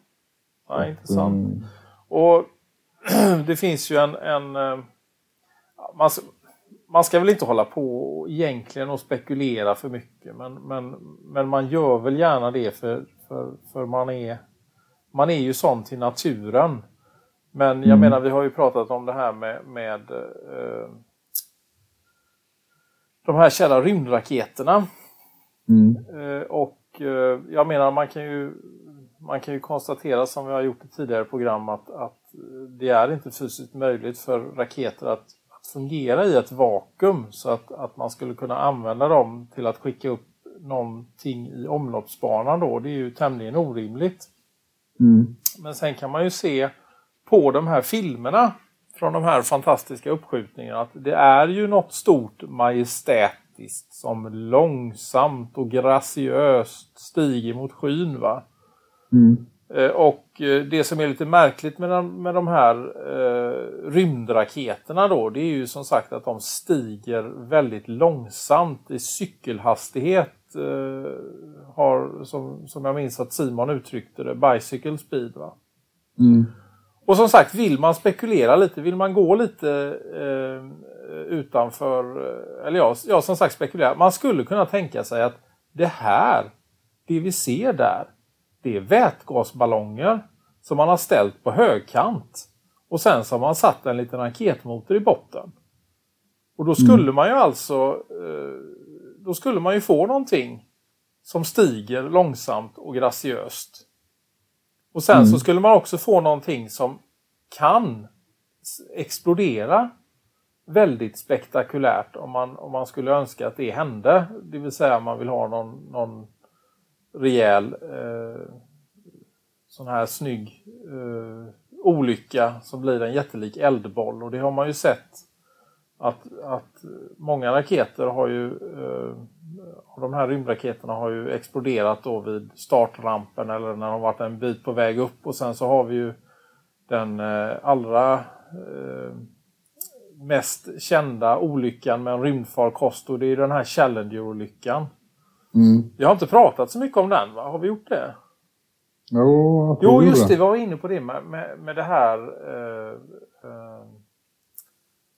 S4: ja, intressant. Mm. Och [CLEARS THROAT] det finns ju en... en uh, man, man ska väl inte hålla på egentligen och spekulera för mycket. Men, men, men man gör väl gärna det för, för, för man, är, man är ju sån till naturen. Men jag mm. menar, vi har ju pratat om det här med, med uh, de här kära rymdraketerna.
S3: Mm.
S4: Eh, och eh, jag menar man kan ju man kan ju konstatera som vi har gjort i tidigare program att, att det är inte fysiskt möjligt för raketer att, att fungera i ett vakuum så att, att man skulle kunna använda dem till att skicka upp någonting i omloppsbanan då. Det är ju tämligen orimligt.
S3: Mm.
S4: Men sen kan man ju se på de här filmerna från de här fantastiska uppskjutningarna att det är ju något stort majestätiskt som långsamt och graciöst stiger mot skyn. Va?
S3: Mm.
S4: Eh, och eh, det som är lite märkligt med de, med de här eh, rymdraketerna då, det är ju som sagt att de stiger väldigt långsamt i cykelhastighet. Eh, har, som, som jag minns att Simon uttryckte det, bicycle speed.
S3: Mm.
S4: Och som sagt, vill man spekulera lite, vill man gå lite eh, utanför, eller ja, ja, som sagt spekulera. Man skulle kunna tänka sig att det här, det vi ser där, det är vätgasballonger som man har ställt på högkant. Och sen så har man satt en liten raketmotor i botten. Och då skulle man ju alltså, eh, då skulle man ju få någonting som stiger långsamt och graciöst. Och sen
S3: Mm.
S4: så skulle man också få någonting som kan explodera väldigt spektakulärt om man, om man skulle önska att det hände. Det vill säga man vill ha någon, någon rejäl eh, sån här snygg eh, olycka som blir en jättelik eldboll. Och det har man ju sett att, att många raketer har ju eh, de här rymdraketerna har ju exploderat då vid startrampen eller när de varit en bit på väg upp och sen så har vi ju den eh, allra eh, mest kända olyckan med en rymdfarkost och det är den här Challenger-olyckan.
S3: Mm.
S4: Jag har inte pratat så mycket om den va? Har vi gjort det?
S3: Jo,
S4: Jo, just det. Vi var inne på det med, med, med det här eh, eh,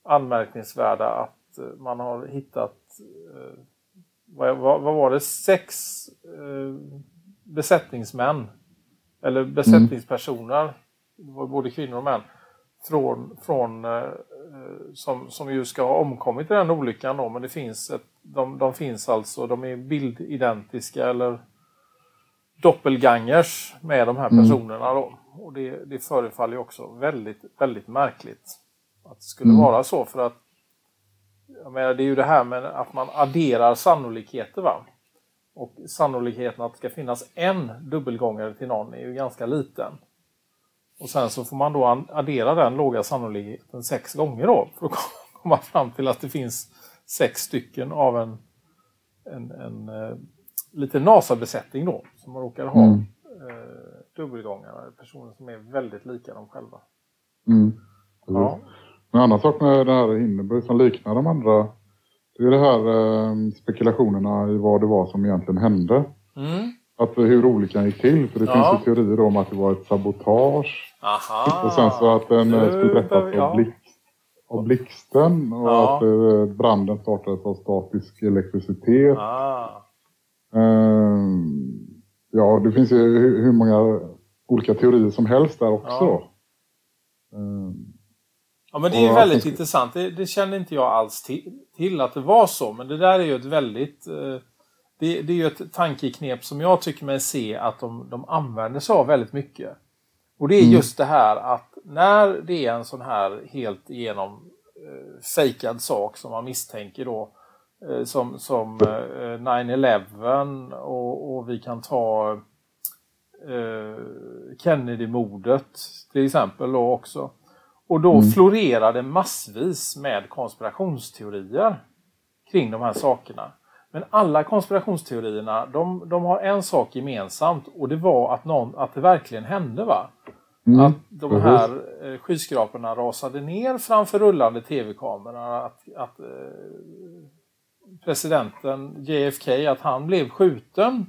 S4: anmärkningsvärda att eh, man har hittat eh, vad, vad, vad var det? Sex eh, besättningsmän eller besättningspersoner, det var både kvinnor och män, från, från, eh, som, som ju ska ha omkommit i den olyckan. Då, men det finns ett, de, de finns alltså, de är bildidentiska eller doppelgangers med de här
S3: Mm.
S4: personerna. Då. Och det, det förefaller ju också väldigt, väldigt märkligt att det skulle
S3: Mm.
S4: vara så. För att jag menar, det är ju det här med att man adderar sannolikheter. Va? Och sannolikheten att det ska finnas en dubbelgångare till någon är ju ganska liten. Och sen så får man då addera den låga sannolikheten sex gånger då för att [LAUGHS] komma fram till att det finns sex stycken av en, en, en eh, liten NASA-besättning då som man råkar ha
S3: Mm.
S4: eh, dubbelgångare, personer som är väldigt lika dem själva.
S3: Mm.
S4: Ja.
S3: En annan sak med det här Hindenburg som liknar de andra, det är det här eh, spekulationerna i vad det var som egentligen hände.
S4: Mm.
S3: Att hur olyckan gick till. För det
S4: Ja.
S3: finns ju teorier om att det var ett sabotage.
S4: Aha!
S3: Och sen så att den eh,
S4: Nu
S3: skulle träffas
S4: ja.
S3: av, blixt, av blixten. Och
S4: Ja.
S3: att eh, branden startades av statisk elektricitet.
S4: Ah.
S3: Ehm, ja, det finns ju hur, hur många olika teorier som helst där också.
S4: Ja.
S3: Ehm,
S4: Ja, men det är väldigt
S3: det-
S4: intressant. Det, det kände inte jag alls till, till att det var så. Men det där är ju ett väldigt... Eh, det, det är ju ett tankeknep som jag tycker mig se att de, de använder sig av väldigt mycket. Och det är
S3: Mm.
S4: just det här att när det är en sån här helt igenom eh, fejkad sak som man misstänker då eh, som, som eh, 9-11 och, och vi kan ta eh, Kennedy-mordet till exempel då också. Och då florerar det massvis med konspirationsteorier kring de här sakerna. Men alla konspirationsteorierna, de, de har en sak gemensamt och det var att, någon, att det verkligen hände. va?
S3: mm,
S4: Att de
S3: precis.
S4: här eh, skyskraporna rasade ner framför rullande tv-kameror. Att, att eh, presidenten JFK, att han blev skjuten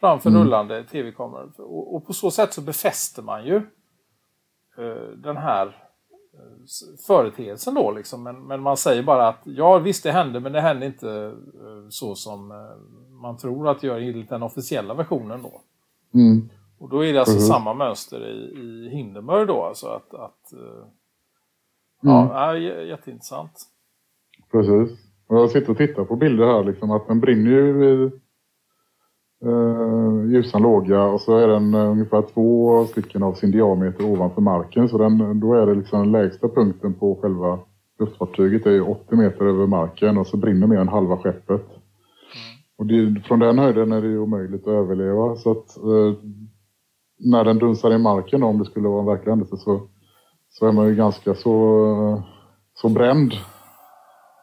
S4: framför
S3: Mm.
S4: rullande tv-kameror. Och, och på så sätt så befäster man ju eh, den här företeelsen då liksom. Men, men man säger bara att ja visst det hände men det hände inte eh, så som eh, man tror att det gör enligt den officiella versionen då.
S3: Mm,
S4: Och då är det alltså
S3: Mhm.
S4: samma mönster i, i Hindenburg då alltså att, att eh,
S3: Mm.
S4: ja, ja, j- jätteintressant.
S3: precis. Och jag sitter och tittar på bilder här liksom att den brinner ju eh, ljusan låga och så är den eh, ungefär två stycken av sin diameter ovanför marken. Så den, då är det liksom den lägsta punkten på själva luftfartyget är ju 80 meter över marken och så brinner mer än halva skeppet. Och det, från den höjden är det ju omöjligt att överleva. Så att eh, när den dunsar i marken om det skulle vara en verklig händelse så, så är man ju ganska så, så bränd.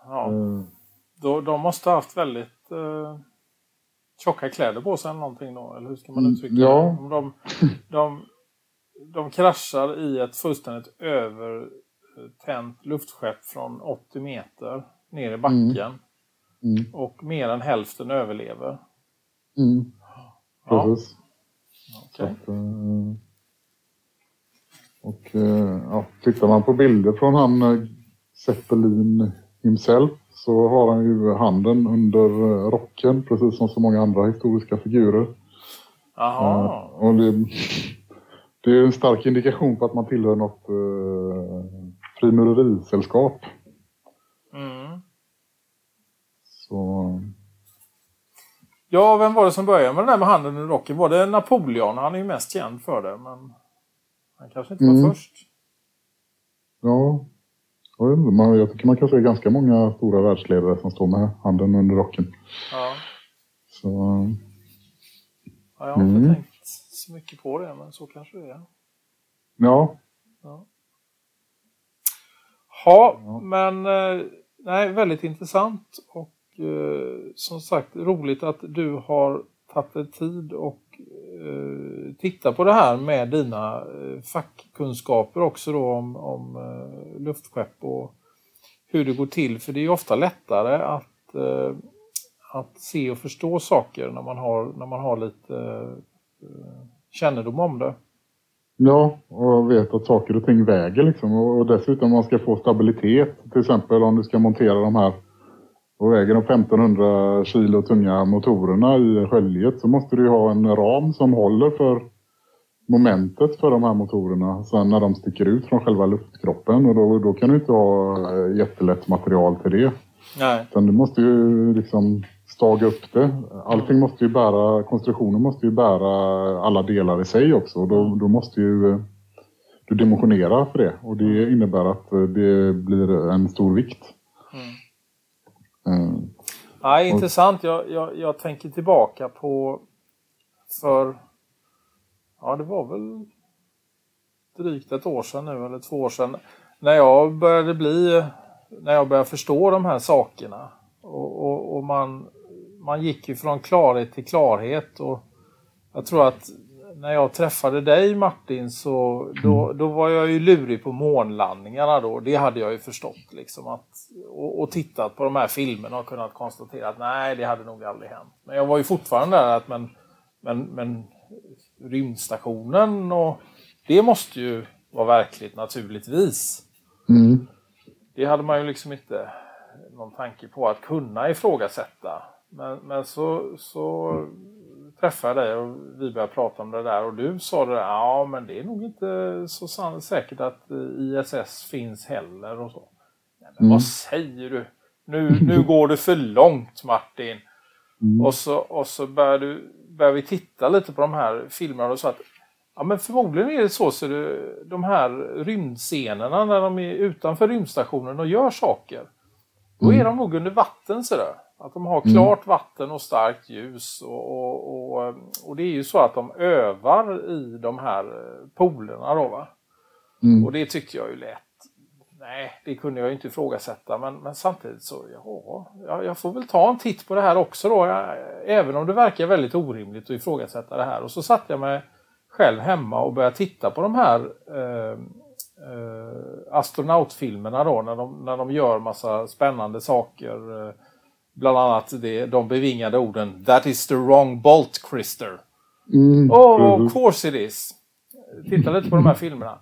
S4: Ja. Eh. Då, de måste ha haft väldigt eh, tjocka kläder på sig eller någonting då? Eller hur ska man mm, uttrycka det?
S3: Ja.
S4: De, de, de kraschar i ett fullständigt övertänt luftskepp från 80 meter ner i backen. Mm. Mm. Och mer än hälften överlever.
S3: Mm. Precis.
S4: Ja. Okay.
S3: Att, eh, och eh, ja, tittar man på bilder från han eh, Zeppelin himself så har han ju handen under rocken precis som så många andra historiska figurer.
S4: Aha.
S3: och det, [LAUGHS] det, är en stark indikation på att man tillhör något uh, frimurerisällskap.
S4: Mm.
S3: Så...
S4: Ja, vem var det som började med det där med handen i rocken? Var det Napoleon? Han är ju mest känd för det, men han kanske inte var mm. först.
S3: Ja, jag tycker man kan se ganska många stora världsledare som står med handen under rocken.
S4: Ja.
S3: Så...
S4: Ja, jag har inte mm. tänkt så mycket på det, men så kanske det är.
S3: Ja.
S4: Ja, ja men eh, nej, väldigt intressant och eh, som sagt roligt att du har tagit dig tid och eh, titta på det här med dina eh, fackkunskaper också då om, om eh, luftskepp och hur det går till. För det är ju ofta lättare att, eh, att se och förstå saker när man har, när man har lite eh, kännedom om det.
S3: Ja, och vet att saker och ting väger liksom. Och, och dessutom om man ska få stabilitet, till exempel om du ska montera de här och väger de 1500 kilo tunga motorerna i sköljet så måste du ha en ram som håller för momentet för de här motorerna sen när de sticker ut från själva luftkroppen och då, då kan du inte ha eh, jättelätt material till det.
S4: Nej.
S3: Utan du måste ju liksom staga upp det. Allting måste ju bära, konstruktionen måste ju bära alla delar i sig också. Då, då måste ju eh, du dimensionera för det och det innebär att eh, det blir en stor vikt.
S4: Mm. Ja, intressant. Jag, jag, jag tänker tillbaka på för ja det var väl drygt ett år sedan nu eller två år sedan när jag började bli när jag började förstå de här sakerna och, och, och man, man gick ju från klarhet till klarhet och jag tror att när jag träffade dig Martin så då, mm. då var jag ju lurig på månlandningarna då. Det hade jag ju förstått liksom att och, och tittat på de här filmerna och kunnat konstatera att nej, det hade nog aldrig hänt. Men jag var ju fortfarande där att men, men, men rymdstationen och det måste ju vara verkligt naturligtvis.
S3: Mm.
S4: Det hade man ju liksom inte någon tanke på att kunna ifrågasätta. Men, men så, så träffade dig och vi började prata om det där och du sa det där, ja men det är nog inte så säkert att ISS finns heller och så. Nej, men mm. Vad säger du? Nu, nu går det för långt Martin. Mm. Och så, och så började, du, började vi titta lite på de här filmerna och sa att ja, men förmodligen är det så så det, de här rymdscenerna när de är utanför rymdstationen och gör saker. Då är mm. de nog under vatten sådär. Att de har mm. klart vatten och starkt ljus och, och, och, och, det är ju så att de övar i de här polerna då va. Mm. Och det tyckte jag ju lät Nej, det kunde jag inte ifrågasätta men, men samtidigt så ja, jag får väl ta en titt på det här också då. Jag, även om det verkar väldigt orimligt att ifrågasätta det här. Och så satte jag mig själv hemma och började titta på de här eh, eh, astronautfilmerna då när de, när de gör massa spännande saker. Eh, bland annat det, de bevingade orden That is the wrong bolt, Christer.
S3: Mm.
S4: Oh, of course it is. Titta lite på de här [LAUGHS] filmerna.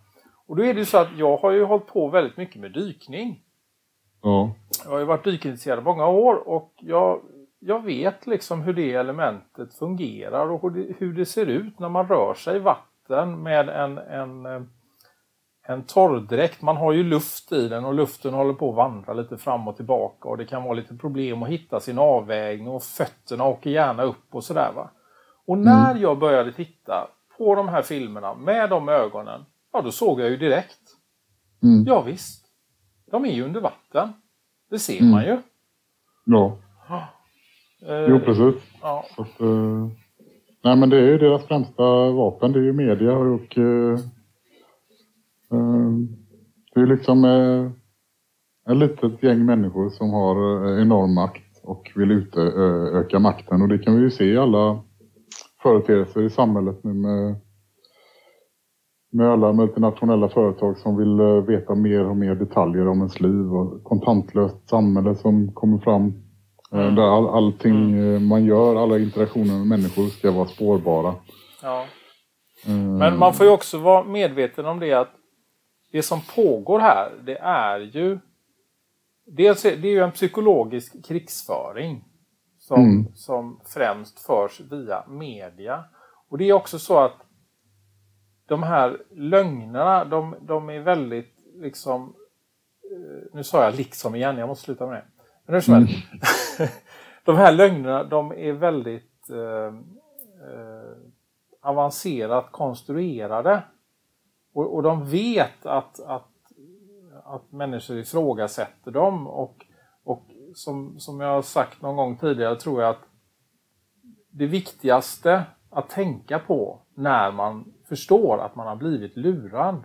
S4: Och då är det ju så att jag har ju hållit på väldigt mycket med dykning.
S3: Ja.
S4: Jag har ju varit dykintresserad många år och jag, jag vet liksom hur det elementet fungerar och hur det, hur det ser ut när man rör sig i vatten med en, en, en torrdräkt. Man har ju luft i den och luften håller på att vandra lite fram och tillbaka och det kan vara lite problem att hitta sin avvägning och fötterna åker gärna upp och sådär va. Och när mm. jag började titta på de här filmerna med de ögonen Ja, då såg jag ju direkt.
S3: Mm.
S4: Ja, visst. De är ju under vatten. Det ser mm. man ju.
S3: Ja. Eh, jo, precis. Ja. Att, eh, nej, men det är ju deras främsta vapen. Det är ju media och eh det är liksom eh, ett litet gäng människor som har eh, enorm makt och vill utöka makten. Och det kan vi ju se i alla företeelser i samhället nu med, med alla multinationella företag som vill eh, veta mer och mer detaljer om ens liv och kontantlöst samhälle som kommer fram. Eh, mm. Där all, allting mm. man gör, alla interaktioner med människor ska vara spårbara.
S4: Ja. Men man får ju också vara medveten om det att det som pågår här, det är ju Dels är det ju en psykologisk krigsföring som, mm. som främst förs via media. Och det är också så att de här lögnerna, de, de är väldigt liksom eh, nu sa jag liksom igen, jag måste sluta med det. Men hur som helst. Mm. [LAUGHS] de här lögnerna, de är väldigt eh, eh, avancerat konstruerade. Och, och de vet att, att att människor ifrågasätter dem och, och som, som jag har sagt någon gång tidigare tror jag att det viktigaste att tänka på när man förstår att man har blivit lurad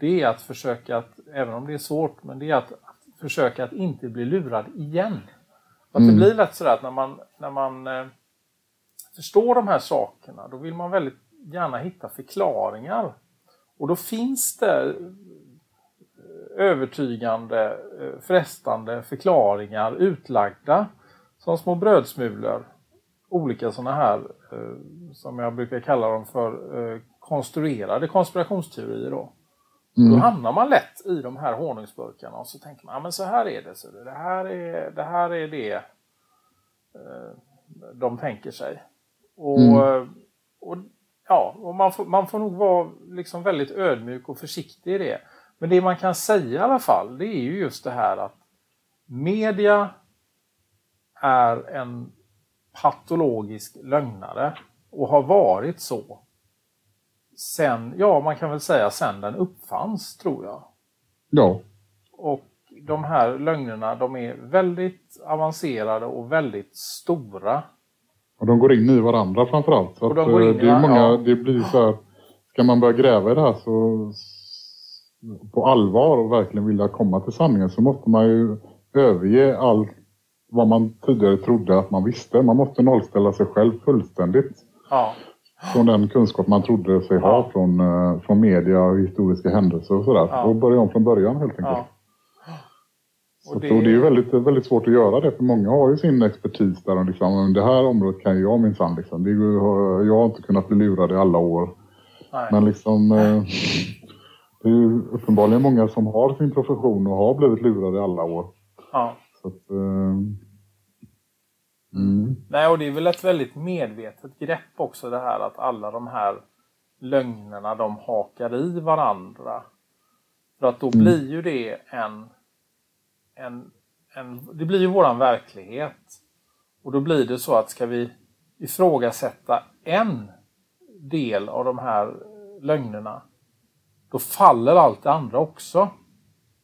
S4: det är att försöka att, även om det är svårt, men det är att, att försöka att inte bli lurad igen. Att mm. det blir lätt sådär att när man, när man eh, förstår de här sakerna, då vill man väldigt gärna hitta förklaringar. Och då finns det övertygande, eh, frestande förklaringar utlagda som små brödsmulor. Olika sådana här, eh, som jag brukar kalla dem för, eh, konstruerade konspirationsteorier. Då. Mm. Då hamnar man lätt i de här honungsburkarna och så tänker man, ja men så här är det, så det här är det, här är det de tänker sig. Och, mm. och ja, och man, får, man får nog vara liksom väldigt ödmjuk och försiktig i det. Men det man kan säga i alla fall, det är ju just det här att media är en patologisk lögnare och har varit så sen, ja man kan väl säga sen den uppfanns tror jag.
S3: Ja.
S4: Och de här lögnerna de är väldigt avancerade och väldigt stora.
S3: Och de går in i varandra framförallt. Så och de går in, det, är många, ja. det blir så här, ska man börja gräva i det här så på allvar och verkligen vilja komma till sanningen så måste man ju överge allt vad man tidigare trodde att man visste. Man måste nollställa sig själv fullständigt.
S4: Ja.
S3: Från den kunskap man trodde sig ha från, uh, från media och historiska händelser och sådär. Ja. Och börja om från början helt enkelt. Ja. Så det... det är väldigt, väldigt svårt att göra det för många har ju sin expertis där och liksom, det här området kan jag minsann liksom. jag har inte kunnat bli lurad i alla år. Nej. Men liksom... Uh, det är ju uppenbarligen många som har sin profession och har blivit lurade i alla år.
S4: Ja.
S3: Så att, uh,
S4: mm. Nej, och det är väl ett väldigt medvetet grepp också det här att alla de här lögnerna de hakar i varandra. För att då mm. blir ju det en, en, en... Det blir ju våran verklighet. Och då blir det så att ska vi ifrågasätta en del av de här lögnerna då faller allt det andra också.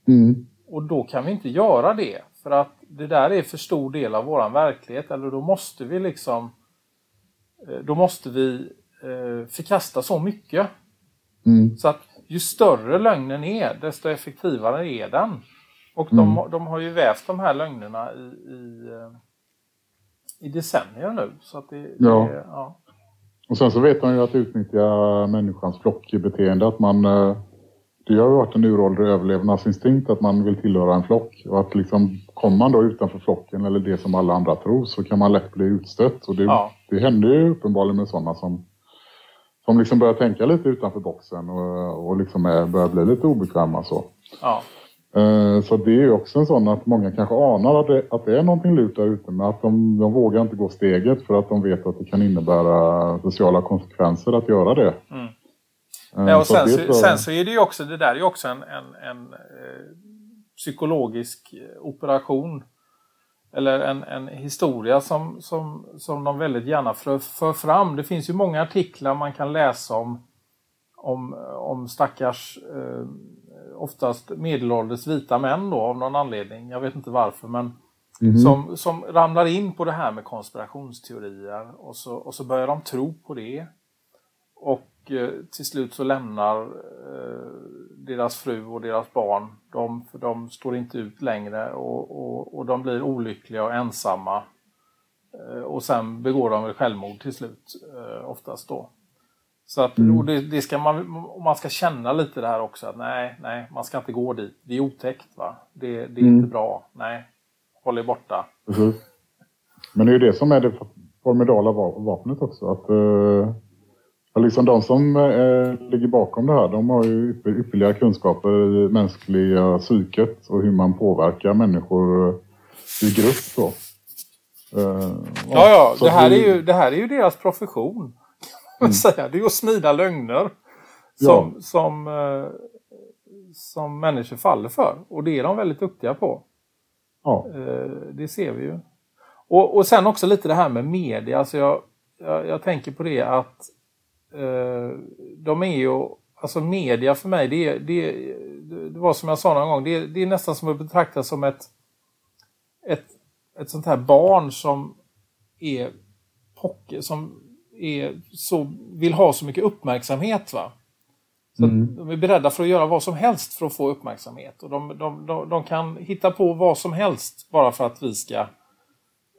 S3: Mm.
S4: Och då kan vi inte göra det. För att det där är för stor del av våran verklighet. Eller då måste vi liksom eh, då måste vi eh, förkasta så mycket.
S3: Mm.
S4: Så att ju större lögnen är, desto effektivare är den. Och de, mm. de har ju vävt de här lögnerna i, i, eh, i decennier nu. Så att det,
S3: ja.
S4: det ja.
S3: Och sen så vet man ju att utnyttja människans flockbeteende. Att man, eh, det har ju varit en uråldrig överlevnadsinstinkt att man vill tillhöra en flock. Och att liksom, kommer man då utanför flocken eller det som alla andra tror så kan man lätt bli utstött. Och det, ja. det händer ju uppenbarligen med sådana som, som liksom börjar tänka lite utanför boxen och, och liksom är, börjar bli lite obekväma. Så.
S4: Ja.
S3: Eh, så det är ju också en sån att många kanske anar att det, att det är någonting lut där ute men att de, de vågar inte gå steget för att de vet att det kan innebära sociala konsekvenser att göra det.
S4: Mm. Eh, ja, och sen, så, sen så är det ju också, det där är ju också en, en, en eh, psykologisk operation eller en, en historia som, som, som de väldigt gärna för, för fram. Det finns ju många artiklar man kan läsa om om, om stackars eh, oftast medelålders vita män då av någon anledning. Jag vet inte varför men Mm. Som, som ramlar in på det här med konspirationsteorier och så, och så börjar de tro på det. Och eh, till slut så lämnar eh, deras fru och deras barn de, för de står inte ut längre och, och, och de blir olyckliga och ensamma. Eh, och sen begår de väl självmord till slut eh, oftast då. Så att, mm. det, det, ska man, man ska känna lite det här också att nej, nej, man ska inte gå dit. Det är otäckt va. Det, det är mm. inte bra. Nej, håll er borta.
S3: Mm. Men det är ju det som är det formidala vapnet också. Att eh, liksom de som eh, ligger bakom det här, de har ju ypperliga kunskaper i mänskliga psyket och hur man påverkar människor i grupp. Då.
S4: Eh, ja, ja, det här, är ju, det här är ju deras profession. Mm. säga. Det är att smida lögner som, ja. som, eh, som människor faller för. Och det är de väldigt duktiga på. Ja. Eh, det ser vi ju. Och, och sen också lite det här med media. Alltså jag, jag, jag tänker på det att eh, de är ju, alltså media för mig, det, det, det var som jag sa någon gång, det, det är nästan som att betrakta som ett, ett, ett sånt här barn som är pocket, som är så, vill ha så mycket uppmärksamhet. Va? Så mm. De är beredda för att göra vad som helst för att få uppmärksamhet. Och de, de, de, de kan hitta på vad som helst bara för att vi ska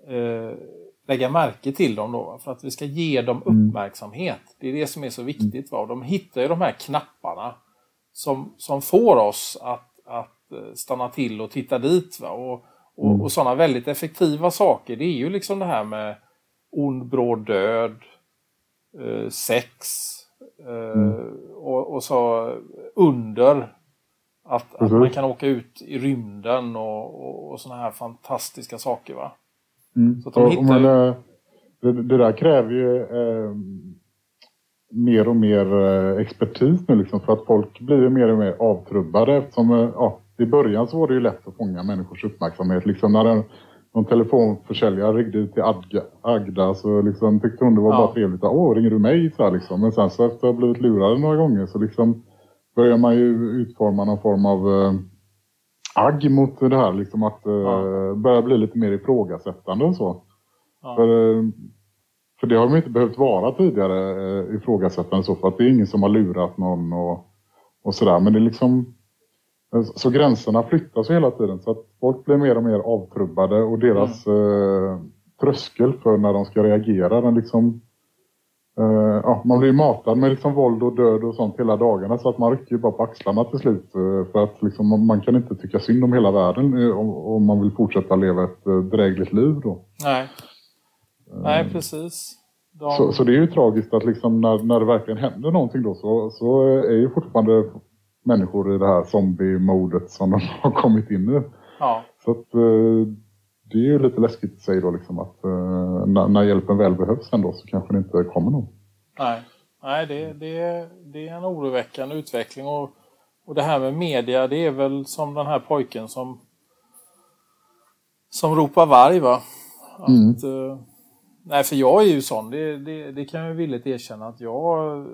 S4: eh, lägga märke till dem. Då, för att vi ska ge dem mm. uppmärksamhet. Det är det som är så viktigt. Va? Och de hittar ju de här knapparna som, som får oss att, att eh, stanna till och titta dit. Va? Och, och, mm. och sådana väldigt effektiva saker. Det är ju liksom det här med ond, bråd död, eh, sex eh, mm. och, och, så under att, att man kan åka ut i rymden och, och, och sådana här fantastiska saker. va?
S3: Mm. Så att de hittar... men, det, det, där kräver ju eh, mer och mer eh, expertis nu liksom för att folk blir mer och mer avtrubbade eftersom eh, ja, i början så var det ju lätt att fånga människors uppmärksamhet liksom när den någon telefonförsäljare ringde till Agda, Agda så liksom tyckte hon det var ja. bara trevligt. Åh, ringer du mig? Så här, liksom. Men sen så efter att ha blivit lurad några gånger så liksom börjar man ju utforma någon form av eh, agg mot det här. Liksom att eh, ja. börja bli lite mer ifrågasättande och så. Ja. För, eh, för det har man inte behövt vara tidigare eh, ifrågasättande så för att det är ingen som har lurat någon och, och sådär. Men det är liksom så gränserna flyttas hela tiden så att folk blir mer och mer avtrubbade och deras mm. eh, tröskel för när de ska reagera den liksom eh, ja, man blir matad med liksom våld och död och sånt hela dagarna så att man rycker ju bara på axlarna till slut eh, för att liksom, man kan inte tycka synd om hela världen eh, om, om, man vill fortsätta leva ett eh, drägligt liv då.
S4: Nej, Nej precis.
S3: De... Så, så, det är ju tragiskt att liksom när, när det verkligen händer någonting då så, så är ju fortfarande människor i det här zombie-modet som de [LAUGHS] har kommit in i. Ja. Så att, eh, det är ju lite läskigt i sig då liksom att eh, när, när hjälpen väl behövs ändå så kanske det inte kommer någon.
S4: Nej, Nej det, det, det är en oroväckande utveckling och, och det här med media det är väl som den här pojken som som ropar varg va? Att, mm. uh, nej för jag är ju sån, det, det, det kan jag villigt erkänna att jag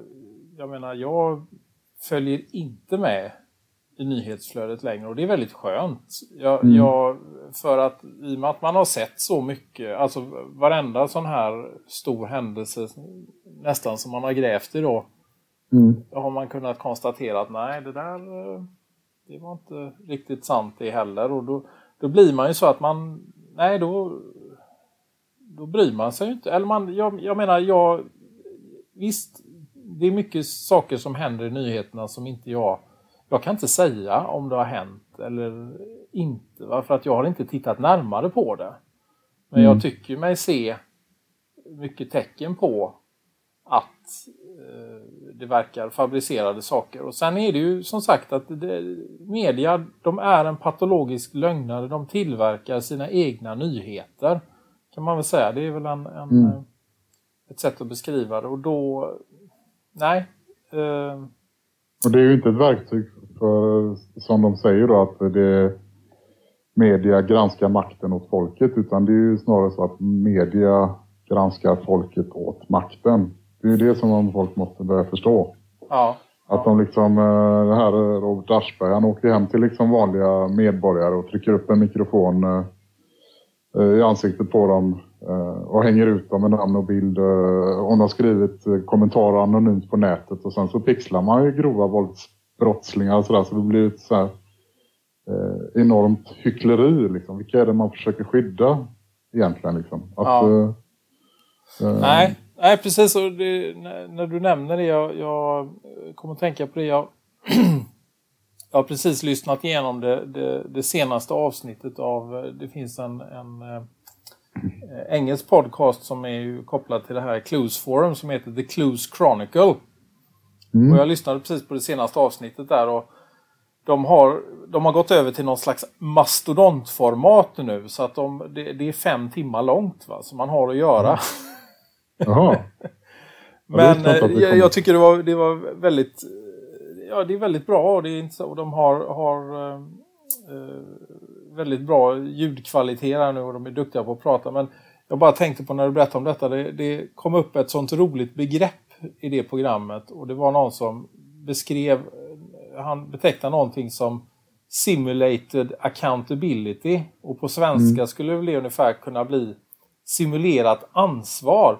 S4: jag menar jag följer inte med i nyhetsflödet längre och det är väldigt skönt. Jag, mm. jag, för att i och med att man har sett så mycket, alltså varenda sån här stor händelse nästan som man har grävt i då, mm. har man kunnat konstatera att nej det där det var inte riktigt sant det heller och då, då blir man ju så att man, nej då då bryr man sig inte. Eller man, jag, jag menar, jag, visst det är mycket saker som händer i nyheterna som inte jag... Jag kan inte säga om det har hänt eller inte. Va? För att jag har inte tittat närmare på det. Men mm. jag tycker mig se mycket tecken på att eh, det verkar fabricerade saker. Och sen är det ju som sagt att det, media, de är en patologisk lögnare. De tillverkar sina egna nyheter. Kan man väl säga. Det är väl en, en mm. ett sätt att beskriva det. Och då nej. Uh...
S3: Och det är ju inte ett verktyg för, som de säger då, att det media granskar makten åt folket. Utan det är ju snarare så att media granskar folket åt makten. Det är ju det som folk måste börja förstå.
S4: Ja.
S3: Att de liksom, eh, det här Robert Aschberg, han åker hem till liksom vanliga medborgare och trycker upp en mikrofon eh, i ansiktet på dem och hänger ut dem med namn och bild. Om de har skrivit kommentarer anonymt på nätet och sen så pixlar man ju grova våldsbrottslingar och sådär så det blir ett så här enormt hyckleri liksom. Vilka är det man försöker skydda egentligen liksom? Att, ja.
S4: äh, Nej, Nej, precis. Och det, när du nämner det, jag, jag kommer att tänka på det. Jag, [CLEARS THROAT] jag har precis lyssnat igenom det, det, det, senaste avsnittet av, det finns en, en eh, engelsk podcast som är kopplad till det här Clues Forum som heter The Clues Chronicle. Mm. Och jag lyssnade precis på det senaste avsnittet där och de har, de har gått över till någon slags mastodontformat nu så att de, det, det är fem timmar långt va, som man har att göra. Mm.
S3: Jaha. [LAUGHS]
S4: Men eh, jag, jag, tycker det var, det var väldigt ja, det är väldigt bra och, det är inte så, och de har, har eh, eh, väldigt bra ljudkvalitet här nu och de är duktiga på att prata. Men jag bara tänkte på när du berättade om detta, det, det kom upp ett sånt roligt begrepp i det programmet och det var någon som beskrev, han betecknade någonting som simulated accountability och på svenska mm. skulle det ungefär kunna bli simulerat ansvar.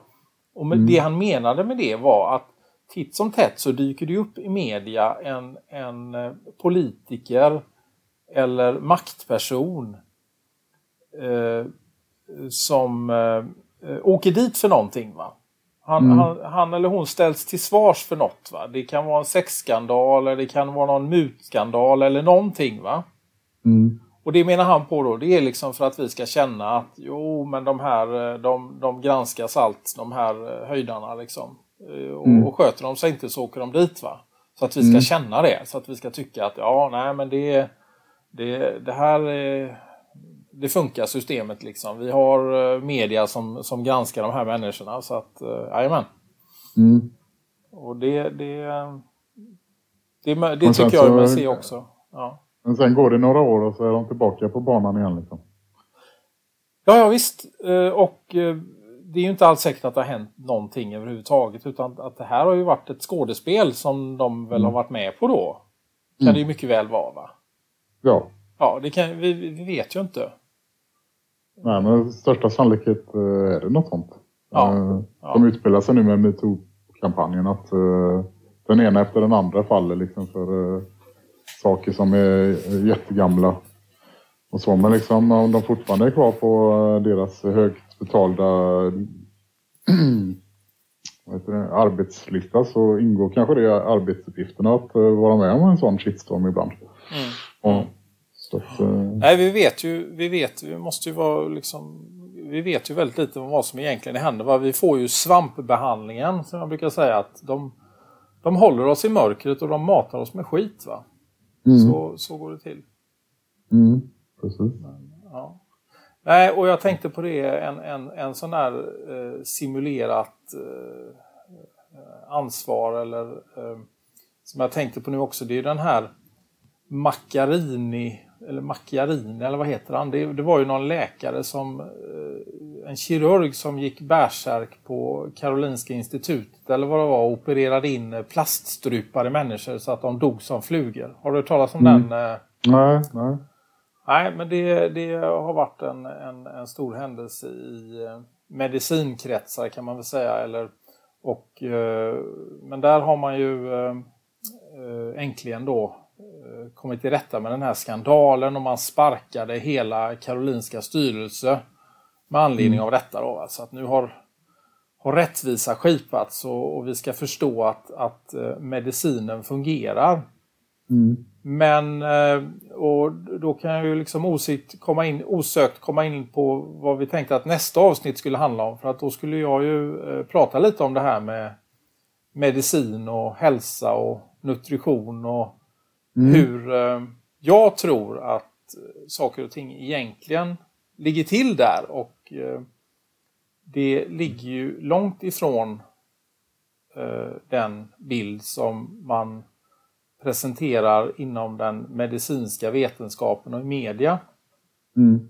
S4: Och mm. det han menade med det var att titt som tätt så dyker det upp i media en, en eh, politiker eller maktperson eh, som eh, åker dit för någonting. Va? Han, mm. han, han, eller hon ställs till svars för något. Va? Det kan vara en sexskandal eller det kan vara någon mutskandal eller någonting. Va? Mm. Och det menar han på då, det är liksom för att vi ska känna att jo, men de här, de, de granskas allt, de här höjdarna liksom. Och, mm. och sköter de sig inte så åker de dit va. Så att vi ska mm. känna det, så att vi ska tycka att ja, nej men det, det, det här är, det funkar systemet liksom. Vi har media som, som granskar de här människorna så att, jajamän. Mm. Och det, det, det, det, tycker jag man ser också. Ja.
S3: Men sen går det några år och så är de tillbaka på banan igen liksom.
S4: Ja, ja visst. Eh, och eh, det är ju inte alls säkert att det har hänt någonting överhuvudtaget utan att det här har ju varit ett skådespel som de väl mm. har varit med på då. Kan mm. det ju mycket väl vara va?
S3: Ja.
S4: Ja, det kan, vi, vi vet ju inte.
S3: Nej, men största sannolikhet eh, är det något sånt. Ja. ja. De utspelar sig nu med MeToo-kampanjen att den ena efter den andra faller liksom för saker som är jättegamla. Och så, men liksom om de fortfarande är kvar på deras högt betalda [CLEARS THROAT] arbetslista så ingår kanske det arbetsuppgifterna att vara med om en sån shitstorm ibland. Mm.
S4: Att, uh... Nej, vi vet ju, vi vet, vi måste ju vara liksom, vi vet ju väldigt lite om vad som egentligen händer. Vi får ju svampbehandlingen som jag brukar säga att de, de håller oss i mörkret och de matar oss med skit va. Mm. Så, så går det till.
S3: Mm, precis. Men,
S4: ja. Nej, och jag tänkte på det, en, en, en sån där eh, simulerat eh, ansvar eller eh, som jag tänkte på nu också, det är den här Macchiarini eller Macchiarini eller vad heter han? Det, det var ju någon läkare som eh, en kirurg som gick bärsärk på Karolinska institutet eller vad det var och opererade in plaststrupade människor så att de dog som flugor. Har du hört talas om mm. den? Eh?
S3: Nej, nej.
S4: Nej, men det, det har varit en, en, en, stor händelse i eh, medicinkretsar kan man väl säga. Eller, och, eh, men där har man ju eh, äntligen då kommit till rätta med den här skandalen och man sparkade hela Karolinska styrelse med anledning mm. av detta. Då. Så att nu har, har rättvisa skipats och, och vi ska förstå att, att medicinen fungerar. Mm. Men eh, och då kan jag ju liksom osikt komma in, osökt komma in på vad vi tänkte att nästa avsnitt skulle handla om. För att då skulle jag ju eh, prata lite om det här med medicin och hälsa och nutrition och mm. hur eh, jag tror att saker och ting egentligen ligger till där. Och det ligger ju långt ifrån den bild som man presenterar inom den medicinska vetenskapen och i media.
S3: Mm.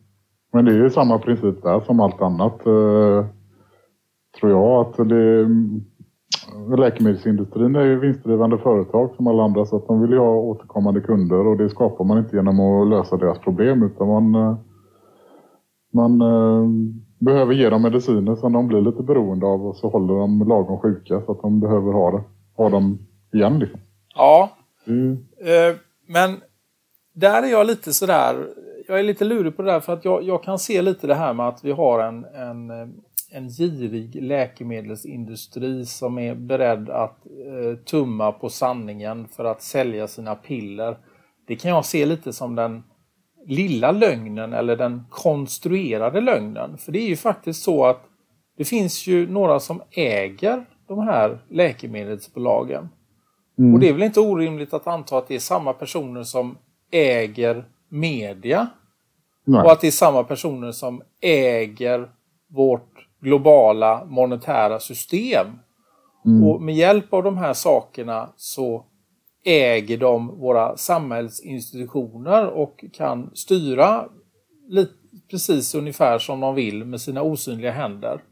S3: Men det är ju samma princip där som allt annat. Eh, tror jag att det läkemedelsindustrin är ju vinstdrivande företag som alla andra så att de vill ju ha återkommande kunder och det skapar man inte genom att lösa deras problem utan man, eh, man eh, behöver ge dem mediciner som de blir lite beroende av och så håller de lagom sjuka så att de behöver ha, det, ha dem igen. Liksom.
S4: Ja, mm. eh, men där är jag lite sådär, jag är lite lurig på det där för att jag, jag kan se lite det här med att vi har en, en, en girig läkemedelsindustri som är beredd att eh, tumma på sanningen för att sälja sina piller. Det kan jag se lite som den lilla lögnen eller den konstruerade lögnen. För det är ju faktiskt så att det finns ju några som äger de här läkemedelsbolagen. Mm. Och det är väl inte orimligt att anta att det är samma personer som äger media. Nej. Och att det är samma personer som äger vårt globala monetära system. Mm. Och med hjälp av de här sakerna så äger de våra samhällsinstitutioner och kan styra lite, precis ungefär som de vill med sina osynliga händer.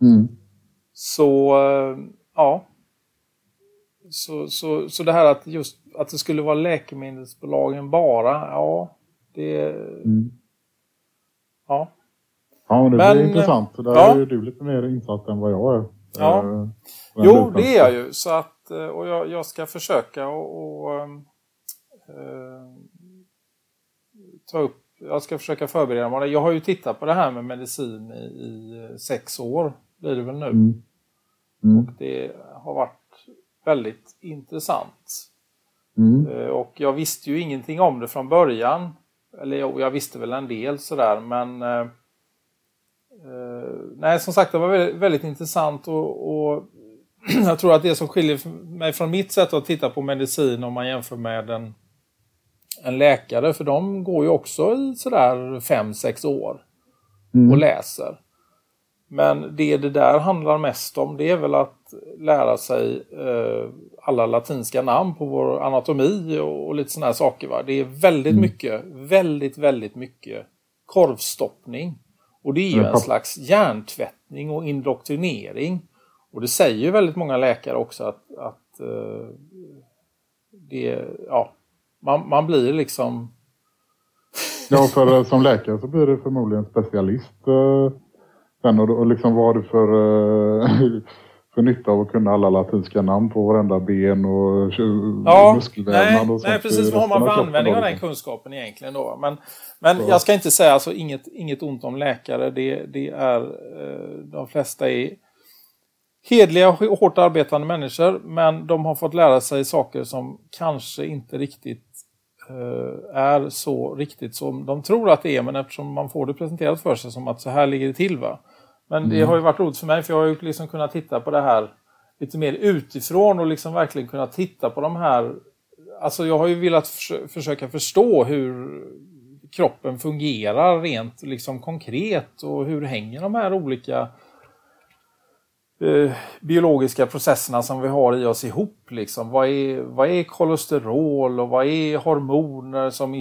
S4: Mm. Så, eh, ja. Så, så, så det här att just att det skulle vara läkemedelsbolagen bara, ja, det... Mm.
S3: Ja. Ja, det men, blir intressant. Där ja. är du lite mer insatt än vad jag är.
S4: Ja. Äh, jo, det är jag ju. Så att, eh, och jag, jag ska försöka och, och äh, ta upp jag ska försöka förbereda mig. Jag har ju tittat på det här med medicin i, i sex år, blir det väl nu. Mm. Mm. Och det har varit väldigt intressant. Mm. Eh, och jag visste ju ingenting om det från början. Eller jo, jag visste väl en del sådär men eh, eh, Nej, som sagt det var väldigt, väldigt intressant och, och [CLEARS THROAT] jag tror att det som skiljer mig från mitt sätt att titta på medicin om man jämför med en, en läkare, för de går ju också i sådär 5-6 år mm. och läser. Men det det där handlar mest om det är väl att lära sig eh, alla latinska namn på vår anatomi och, och lite sådana här saker. Va? Det är väldigt mm. mycket, väldigt, väldigt mycket korvstoppning. Och det är ju en slags hjärntvättning och indoktrinering. Och det säger ju väldigt många läkare också att, att eh, det, ja, man, man blir liksom...
S3: ja, för eh, som läkare så blir det förmodligen specialist eh, sen och, och liksom vad har du för eh, för nytta av att kunna alla latinska namn på varenda ben och ja, muskelvävnad.
S4: Nej, nej precis. Vad har man för användning av den kunskapen egentligen då? Men, men jag ska inte säga alltså inget, inget ont om läkare. Det, det är, eh, de flesta är hedliga och hårt arbetande människor. Men de har fått lära sig saker som kanske inte riktigt eh, är så riktigt som de tror att det är. Men eftersom man får det presenterat för sig som att så här ligger det till va men det mm. har ju varit roligt för mig för jag har ju liksom kunnat titta på det här lite mer utifrån och liksom verkligen kunnat titta på de här... Alltså jag har ju velat försöka förstå hur kroppen fungerar rent liksom konkret och hur hänger de här olika Eh, biologiska processerna som vi har i oss ihop. Liksom. Vad, är, vad är kolesterol och vad är hormoner som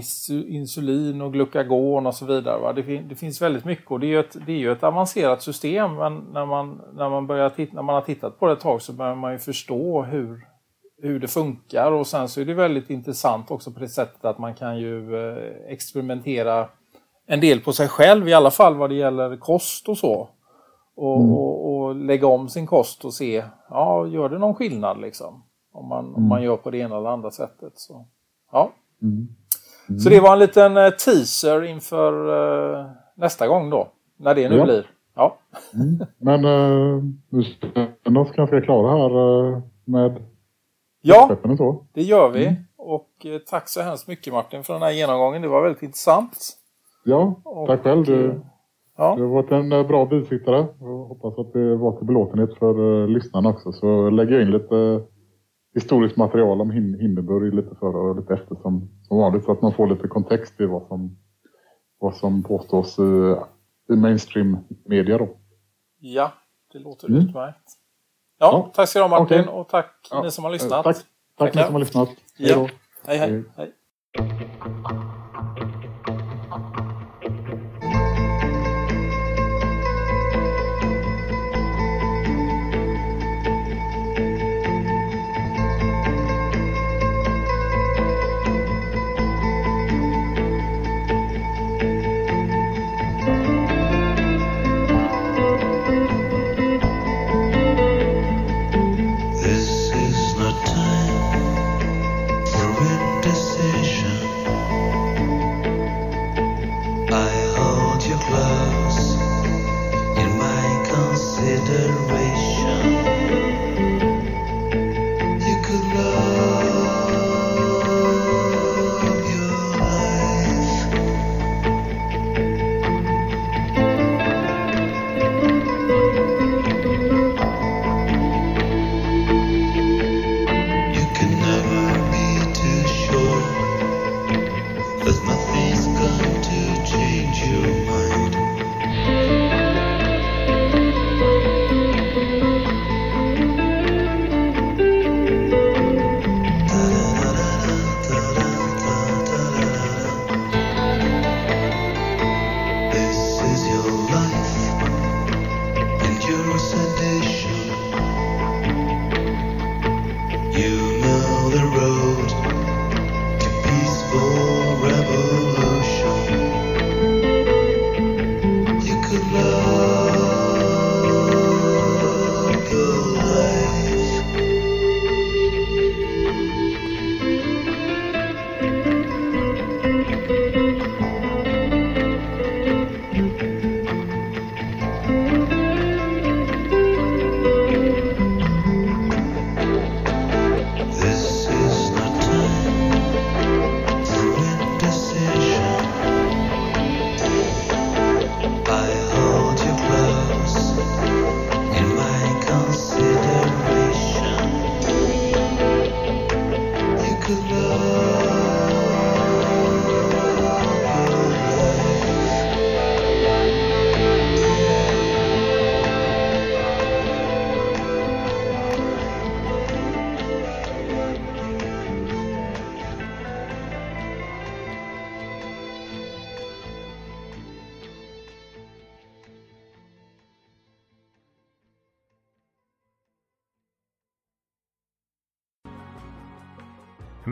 S4: insulin och glukagon och så vidare. Det, fin det, finns väldigt mycket och det är ju ett, det är ju ett avancerat system men när man, när, man börjar när man har tittat på det ett tag så börjar man ju förstå hur, hur det funkar och sen så är det väldigt intressant också på det sättet att man kan ju eh, experimentera en del på sig själv i alla fall vad det gäller kost och så. Och, mm. och, och, lägga om sin kost och se, ja, gör det någon skillnad liksom? Om man, mm. om man gör på det ena eller andra sättet. Så, ja. Mm. Så det var en liten eh, teaser inför uh, nästa gång då, när det nu ja. blir. Ja.
S3: Mm. [LAUGHS] Men uh, vi känner oss ganska klara här uh, med
S4: Ja, det gör vi. Mm. Och uh, tack så hemskt mycket Martin för den här genomgången. Det var väldigt intressant.
S3: Ja, tack och, själv. Du Ja. Det har varit en eh, bra bisittare. Jag hoppas att det var till belåtenhet för uh, lyssnarna också. Så lägger jag in lite uh, historiskt material om Hin Hindenburg lite före och lite efter som, som vanligt. Så att man får lite kontext i vad som, vad som påstås i, i mainstream media då.
S4: Ja, det låter mm. utmärkt. Ja, ja, tack ska du ha Martin okay. och tack ja. ni som har lyssnat.
S3: Tack, tack ni som har lyssnat. Hej då.
S4: hej. hej. hej.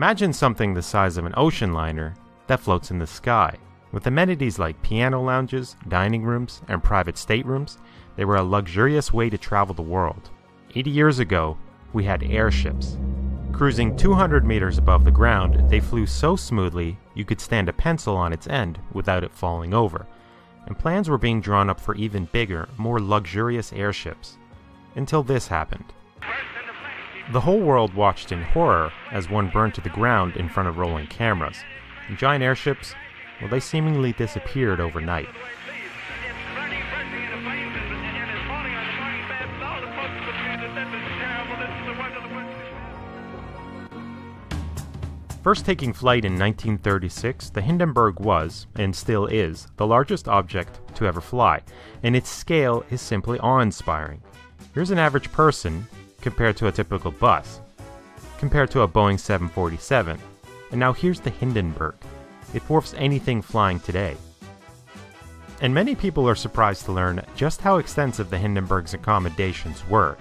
S5: Imagine something the size of an ocean liner that floats in the sky. With amenities like piano lounges, dining rooms, and private staterooms, they were a luxurious way to travel the world. 80 years ago, we had airships. Cruising 200 meters above the ground, they flew so smoothly you could stand a pencil on its end without it falling over. And plans were being drawn up for even bigger, more luxurious airships. Until this happened. The whole world watched in horror as one burned to the ground in front of rolling cameras. And giant airships, well, they seemingly disappeared overnight. First taking flight in 1936, the Hindenburg was, and still is, the largest object to ever fly, and its scale is simply awe inspiring. Here's an average person compared to a typical bus, compared to a Boeing 747. And now here's the Hindenburg. It dwarfs anything flying today. And many people are surprised to learn just how extensive the Hindenburg's accommodations were.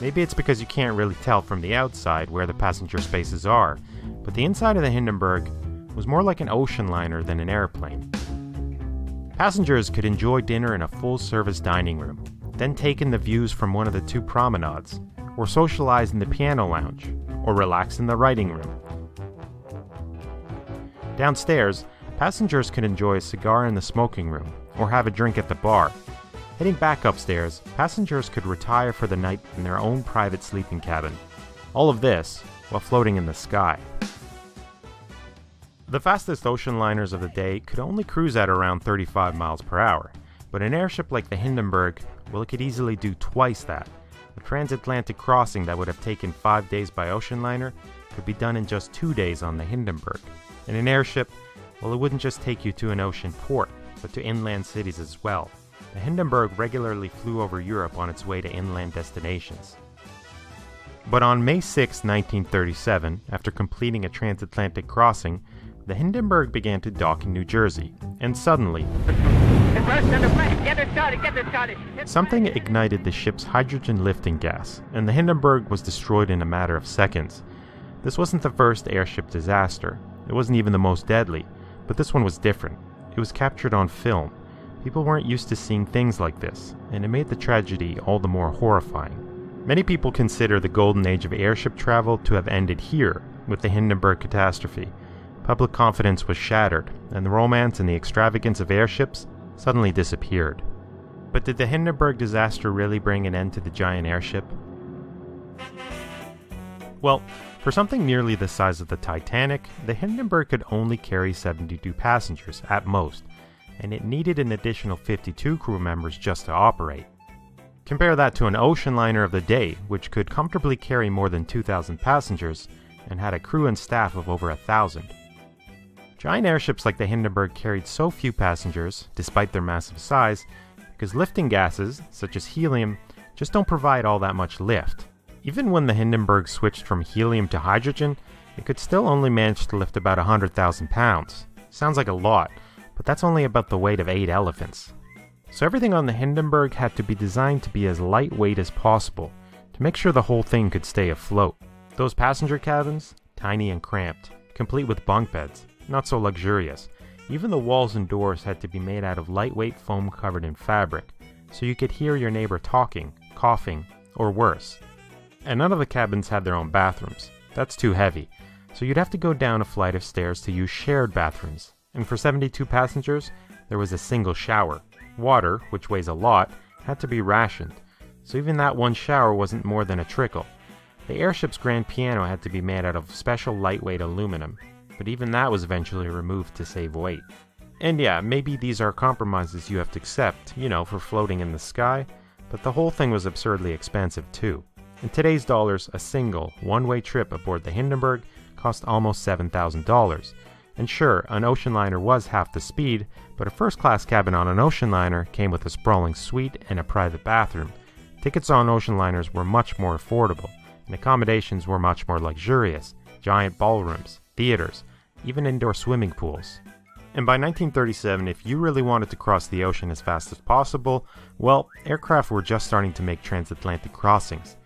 S5: Maybe it's because you can't really tell from the outside where the passenger spaces are, but the inside of the Hindenburg was more like an ocean liner than an airplane. Passengers could enjoy dinner in a full service dining room, then take in the views from one of the two promenades, or socialize in the piano lounge, or relax in the writing room. Downstairs, passengers could enjoy a cigar in the smoking room or have a drink at the bar. Heading back upstairs, passengers could retire for the night in their own private sleeping cabin. All of this while floating in the sky. The fastest ocean liners of the day could only cruise at around 35 miles per hour, but an airship like the Hindenburg, well, it could easily do twice that transatlantic crossing that would have taken five days by ocean liner could be done in just two days on the Hindenburg. And an airship, well, it wouldn't just take you to an ocean port, but to inland cities as well. The Hindenburg regularly flew over Europe on its way to inland destinations. But on May 6, 1937, after completing a transatlantic crossing, the Hindenburg began to dock in New Jersey, and suddenly, Something ignited the ship's hydrogen lifting gas, and the Hindenburg was destroyed in a matter of seconds. This wasn't the first airship disaster. It wasn't even the most deadly, but this one was different. It was captured on film. People weren't used to seeing things like this, and it made the tragedy all the more horrifying. Many people consider the golden age of airship travel to have ended here with the Hindenburg catastrophe, Public confidence was shattered, and the romance and the extravagance of airships suddenly disappeared. But did the Hindenburg disaster really bring an end to the giant airship? Well, for something nearly the size of the Titanic, the Hindenburg could only carry 72 passengers at most, and it needed an additional 52 crew members just to operate. Compare that to an ocean liner of the day, which could comfortably carry more than 2,000 passengers and had a crew and staff of over a thousand. Giant airships like the Hindenburg carried so few passengers, despite their massive size, because lifting gases, such as helium, just don't provide all that much lift. Even when the Hindenburg switched from helium to hydrogen, it could still only manage to lift about 100,000 pounds. Sounds like a lot, but that's only about the weight of 8 elephants. So everything on the Hindenburg had to be designed to be as lightweight as possible to make sure the whole thing could stay afloat. Those passenger cabins, tiny and cramped, complete with bunk beds, not so luxurious. Even the walls and doors had to be made out of lightweight foam covered in fabric, so you could hear your neighbor talking, coughing, or worse. And none of the cabins had their own bathrooms. That's too heavy, so you'd have to go down a flight of stairs to use shared bathrooms. And for 72 passengers, there was a single shower. Water, which weighs a lot, had to be rationed, so even that one shower wasn't more than a trickle. The airship's grand piano had to be made out of special lightweight aluminum, but even that was eventually removed to save weight. And yeah, maybe these are compromises you have to accept, you know, for floating in the sky, but the whole thing was absurdly expensive too. In today's dollars, a single, one way trip aboard the Hindenburg cost almost $7,000. And sure, an ocean liner was half the speed, but a first class cabin on an ocean liner came with a sprawling suite and a private bathroom. Tickets on ocean liners were much more affordable, and accommodations were much more luxurious giant ballrooms, theaters, even indoor swimming pools. And by 1937, if you really wanted to cross the ocean as fast as possible, well, aircraft were just starting to make transatlantic crossings.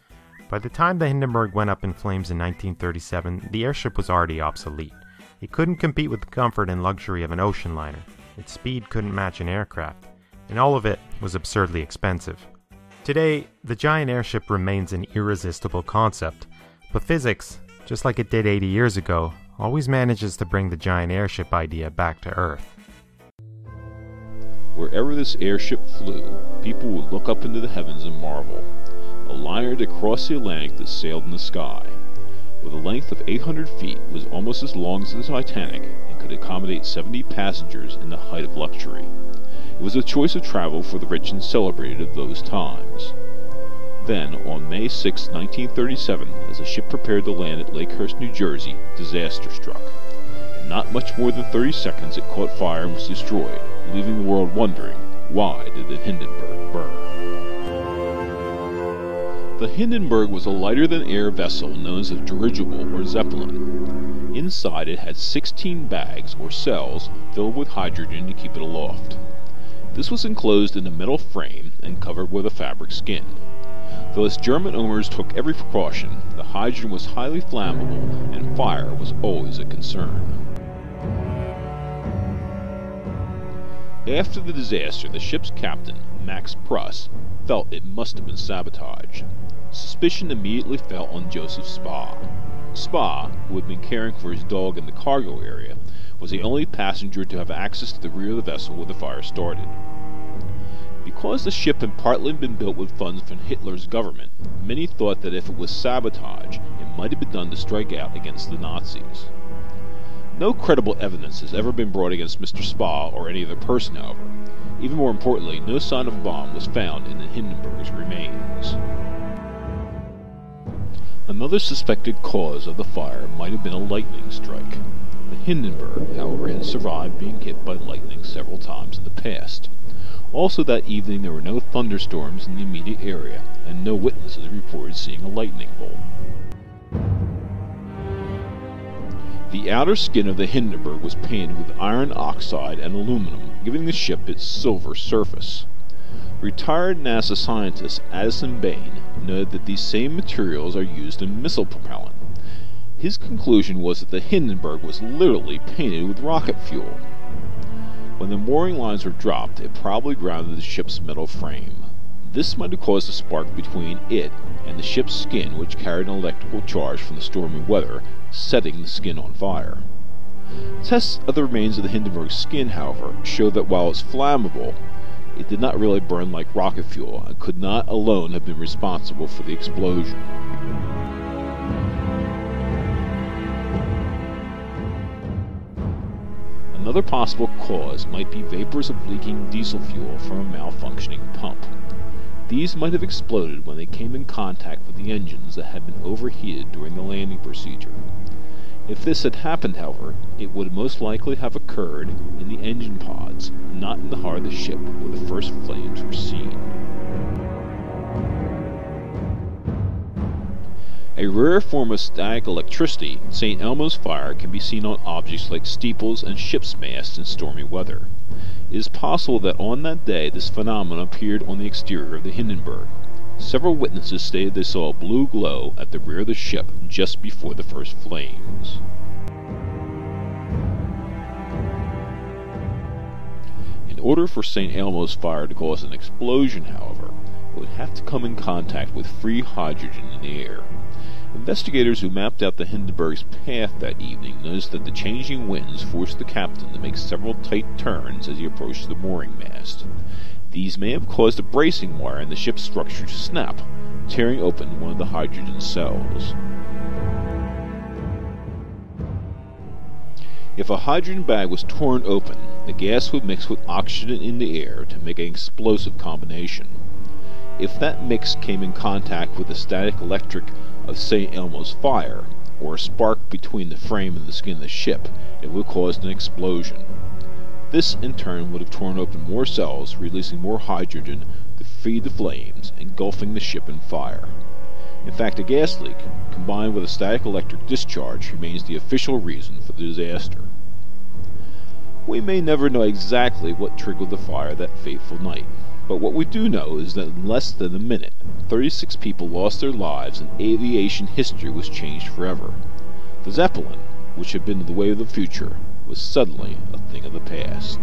S5: By the time the Hindenburg went up in flames in 1937, the airship was already obsolete. It couldn't compete with the comfort and luxury of an ocean liner. Its speed couldn't match an aircraft. And all of it was absurdly expensive. Today, the giant airship remains an irresistible concept, but physics, just like it did 80 years ago, always manages to bring the giant airship idea back to Earth.
S6: Wherever this airship flew, people would look up into the heavens and marvel a liner to cross the Atlantic that sailed in the sky. With a length of 800 feet, was almost as long as the Titanic and could accommodate 70 passengers in the height of luxury. It was a choice of travel for the rich and celebrated of those times. Then, on May 6, 1937, as the ship prepared to land at Lakehurst, New Jersey, disaster struck. In not much more than 30 seconds, it caught fire and was destroyed, leaving the world wondering why did the Hindenburg burn? The Hindenburg was a lighter-than-air vessel known as a dirigible or zeppelin. Inside it had 16 bags or cells filled with hydrogen to keep it aloft. This was enclosed in a metal frame and covered with a fabric skin. Though its German owners took every precaution, the hydrogen was highly flammable and fire was always a concern. After the disaster, the ship's captain, Max Pruss, felt it must have been sabotage. Suspicion immediately fell on Joseph Spa. Spa, who had been caring for his dog in the cargo area, was the only passenger to have access to the rear of the vessel when the fire started. Because the ship had partly been built with funds from Hitler's government, many thought that if it was sabotage, it might have been done to strike out against the Nazis. No credible evidence has ever been brought against Mr. Spa or any other person, however. Even more importantly, no sign of a bomb was found in the Hindenburg's remains. Another suspected cause of the fire might have been a lightning strike. The Hindenburg, however, had survived being hit by lightning several times in the past. Also that evening there were no thunderstorms in the immediate area, and no witnesses reported seeing a lightning bolt. The outer skin of the Hindenburg was painted with iron oxide and aluminum, giving the ship its silver surface. Retired NASA scientist Addison Bain noted that these same materials are used in missile propellant. His conclusion was that the Hindenburg was literally painted with rocket fuel. When the mooring lines were dropped, it probably grounded the ship's metal frame. This might have caused a spark between it and the ship's skin, which carried an electrical charge from the stormy weather, setting the skin on fire. Tests of the remains of the Hindenburg skin, however, show that while it's flammable, it did not really burn like rocket fuel and could not alone have been responsible for the explosion. Another possible cause might be vapors of leaking diesel fuel from a malfunctioning pump. These might have exploded when they came in contact with the engines that had been overheated during the landing procedure. If this had happened, however, it would most likely have occurred in the engine pods, not in the heart of the ship where the first flames were seen. A rare form of static electricity, St. Elmo's fire can be seen on objects like steeples and ship's masts in stormy weather. It is possible that on that day this phenomenon appeared on the exterior of the Hindenburg. Several witnesses stated they saw a blue glow at the rear of the ship just before the first flames. In order for St. Elmo's fire to cause an explosion, however, it would have to come in contact with free hydrogen in the air. Investigators who mapped out the Hindenburg's path that evening noticed that the changing winds forced the captain to make several tight turns as he approached the mooring mast. These may have caused a bracing wire in the ship's structure to snap, tearing open one of the hydrogen cells. If a hydrogen bag was torn open, the gas would mix with oxygen in the air to make an explosive combination. If that mix came in contact with the static electric of St. Elmo's fire, or a spark between the frame and the skin of the ship, it would cause an explosion. This, in turn, would have torn open more cells, releasing more hydrogen to feed the flames, engulfing the ship in fire. In fact, a gas leak, combined with a static electric discharge, remains the official reason for the disaster. We may never know exactly what triggered the fire that fateful night, but what we do know is that in less than a minute, 36 people lost their lives and aviation history was changed forever. The Zeppelin, which had been the way of the future, was suddenly a thing of the past.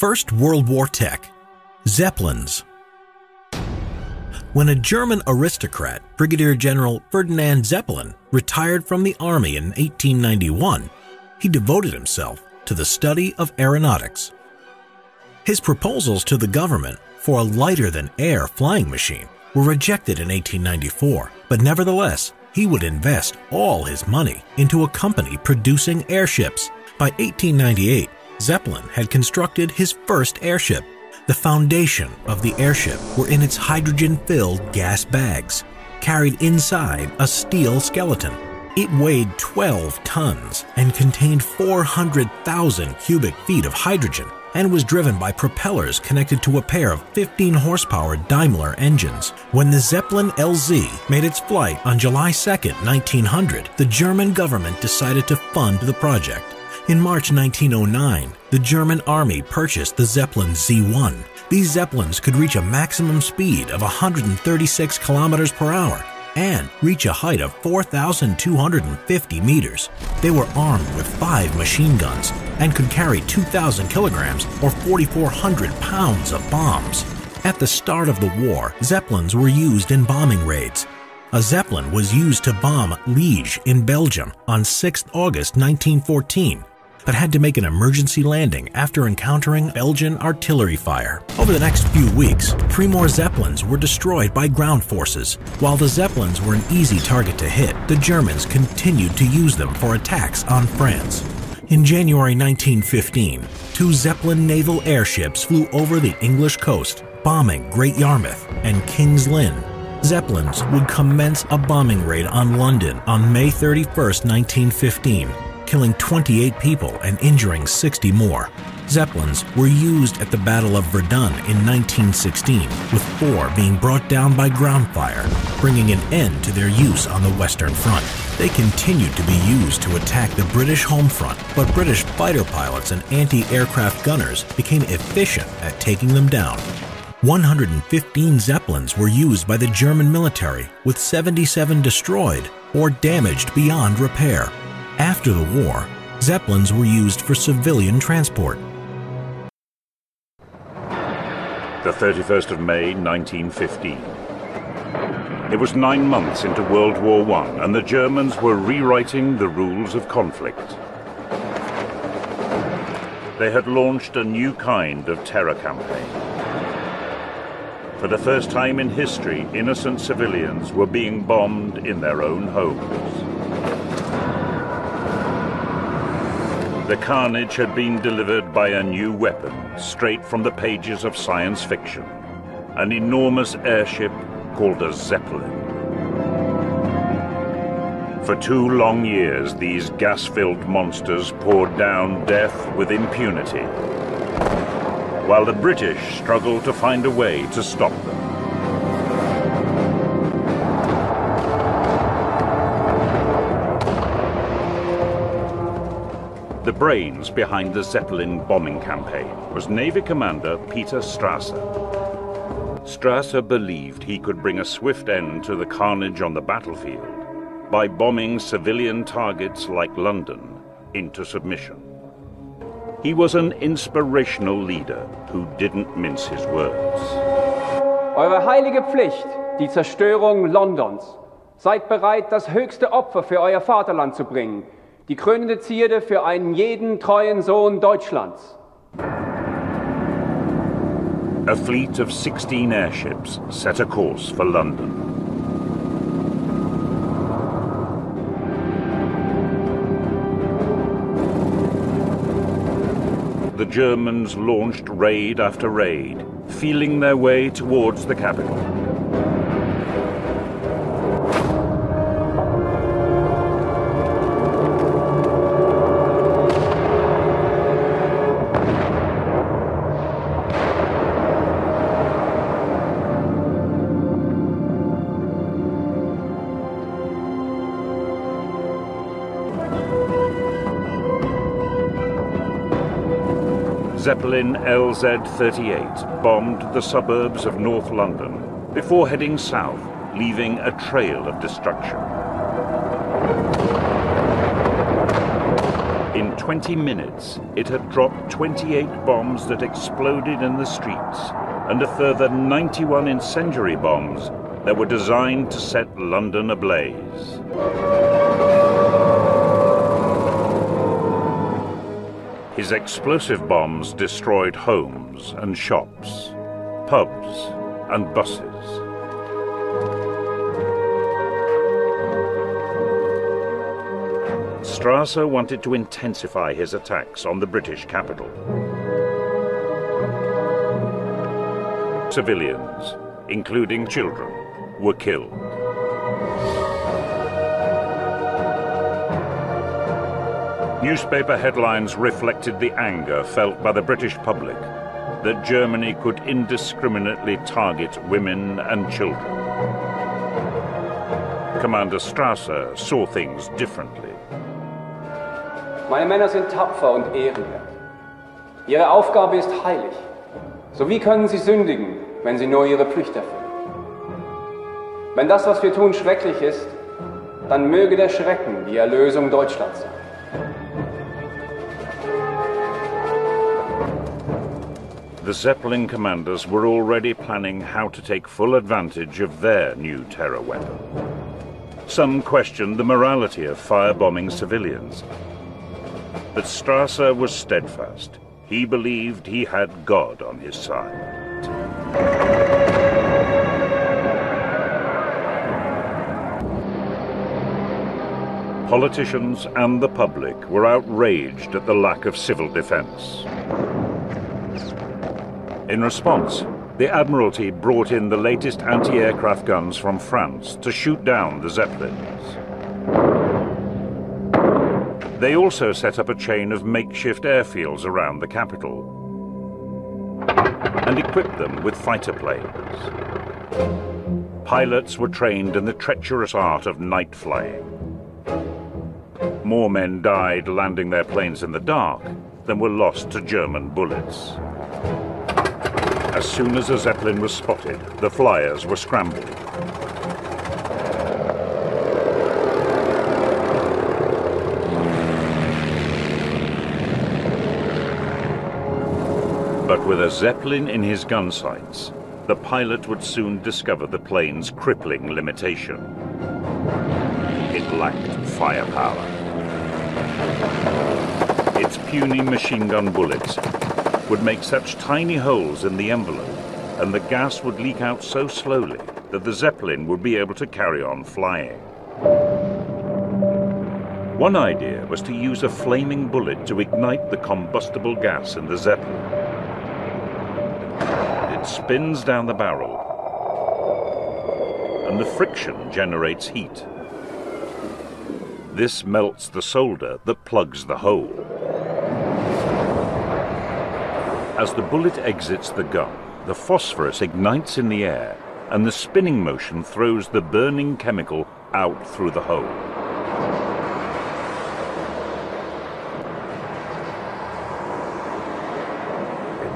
S7: First World War Tech Zeppelins. When a German aristocrat, Brigadier General Ferdinand Zeppelin, retired from the Army in 1891, he devoted himself to the study of aeronautics. His proposals to the government for a lighter than air flying machine were rejected in 1894, but nevertheless, he would invest all his money into a company producing airships. By 1898, Zeppelin had constructed his first airship. The foundation of the airship were in its hydrogen filled gas bags, carried inside a steel skeleton. It weighed 12 tons and contained 400,000 cubic feet of hydrogen and was driven by propellers connected to a pair of 15 horsepower Daimler engines. When the Zeppelin LZ made its flight on July 2, 1900, the German government decided to fund the project. In March 1909, the German army purchased the Zeppelin Z1. These Zeppelins could reach a maximum speed of 136 kilometers per hour and reach a height of 4,250 meters. They were armed with five machine guns and could carry 2,000 kilograms or 4,400 pounds of bombs. At the start of the war, Zeppelins were used in bombing raids. A Zeppelin was used to bomb Liege in Belgium on 6 August 1914 but had to make an emergency landing after encountering Belgian artillery fire. Over the next few weeks, three more Zeppelins were destroyed by ground forces. While the Zeppelins were an easy target to hit, the Germans continued to use them for attacks on France. In January 1915, two Zeppelin naval airships flew over the English coast, bombing Great Yarmouth and King's Lynn. Zeppelins would commence a bombing raid on London on May 31, 1915 killing 28 people and injuring 60 more. Zeppelins were used at the Battle of Verdun in 1916, with four being brought down by ground fire, bringing an end to their use on the Western Front. They continued to be used to attack the British home front, but British fighter pilots and anti aircraft gunners became efficient at taking them down. 115 Zeppelins were used by the German military, with 77 destroyed or damaged beyond repair. After the war, Zeppelins were used for civilian transport.
S8: The 31st of May 1915. It was nine months into World War I, and the Germans were rewriting the rules of conflict. They had launched a new kind of terror campaign. For the first time in history, innocent civilians were being bombed in their own homes. The carnage had been delivered by a new weapon, straight from the pages of science fiction. An enormous airship called a Zeppelin. For two long years, these gas-filled monsters poured down death with impunity, while the British struggled to find a way to stop them. Brains behind the Zeppelin bombing campaign was Navy Commander Peter Strasser. Strasser believed he could bring a swift end to the carnage on the battlefield by bombing civilian targets like London into submission. He was an inspirational leader who didn't mince his words.
S9: Eure heilige Pflicht, die Zerstörung Londons. Seid bereit, das höchste Opfer für euer Vaterland zu bringen – die krönende Zierde für einen jeden treuen Sohn Deutschlands.
S8: A fleet of 16 airships set a course for London. The Germans launched raid after raid, feeling their way towards the capital. Zeppelin LZ-38 bombed the suburbs of North London before heading south, leaving a trail of destruction. In 20 minutes, it had dropped 28 bombs that exploded in the streets and a further 91 incendiary bombs that were designed to set London ablaze. His explosive bombs destroyed homes and shops, pubs and buses. Strasser wanted to intensify his attacks on the British capital. Civilians, including children, were killed. Newspaper headlines reflected the anger felt by the British public that Germany could indiscriminately target women and children. Commander Strasser saw things differently.
S9: Meine Männer sind tapfer und ehrenwert. Ihre Aufgabe ist heilig. So wie können sie sündigen, wenn sie nur ihre Pflicht erfüllen? Wenn das, was wir tun, schrecklich ist, dann möge der Schrecken die Erlösung Deutschlands sein.
S8: The Zeppelin commanders were already planning how to take full advantage of their new terror weapon. Some questioned the morality of firebombing civilians. But Strasser was steadfast. He believed he had God on his side. Politicians and the public were outraged at the lack of civil defense. In response, the Admiralty brought in the latest anti-aircraft guns from France to shoot down the Zeppelins. They also set up a chain of makeshift airfields around the capital and equipped them with fighter planes. Pilots were trained in the treacherous art of night flying. More men died landing their planes in the dark than were lost to German bullets. As soon as a Zeppelin was spotted, the flyers were scrambled. But with a Zeppelin in his gun sights, the pilot would soon discover the plane's crippling limitation. It lacked firepower. Its puny machine gun bullets would make such tiny holes in the envelope, and the gas would leak out so slowly that the Zeppelin would be able to carry on flying. One idea was to use a flaming bullet to ignite the combustible gas in the Zeppelin. It spins down the barrel, and the friction generates heat. This melts the solder that plugs the hole. As the bullet exits the gun, the phosphorus ignites in the air, and the spinning motion throws the burning chemical out through the hole.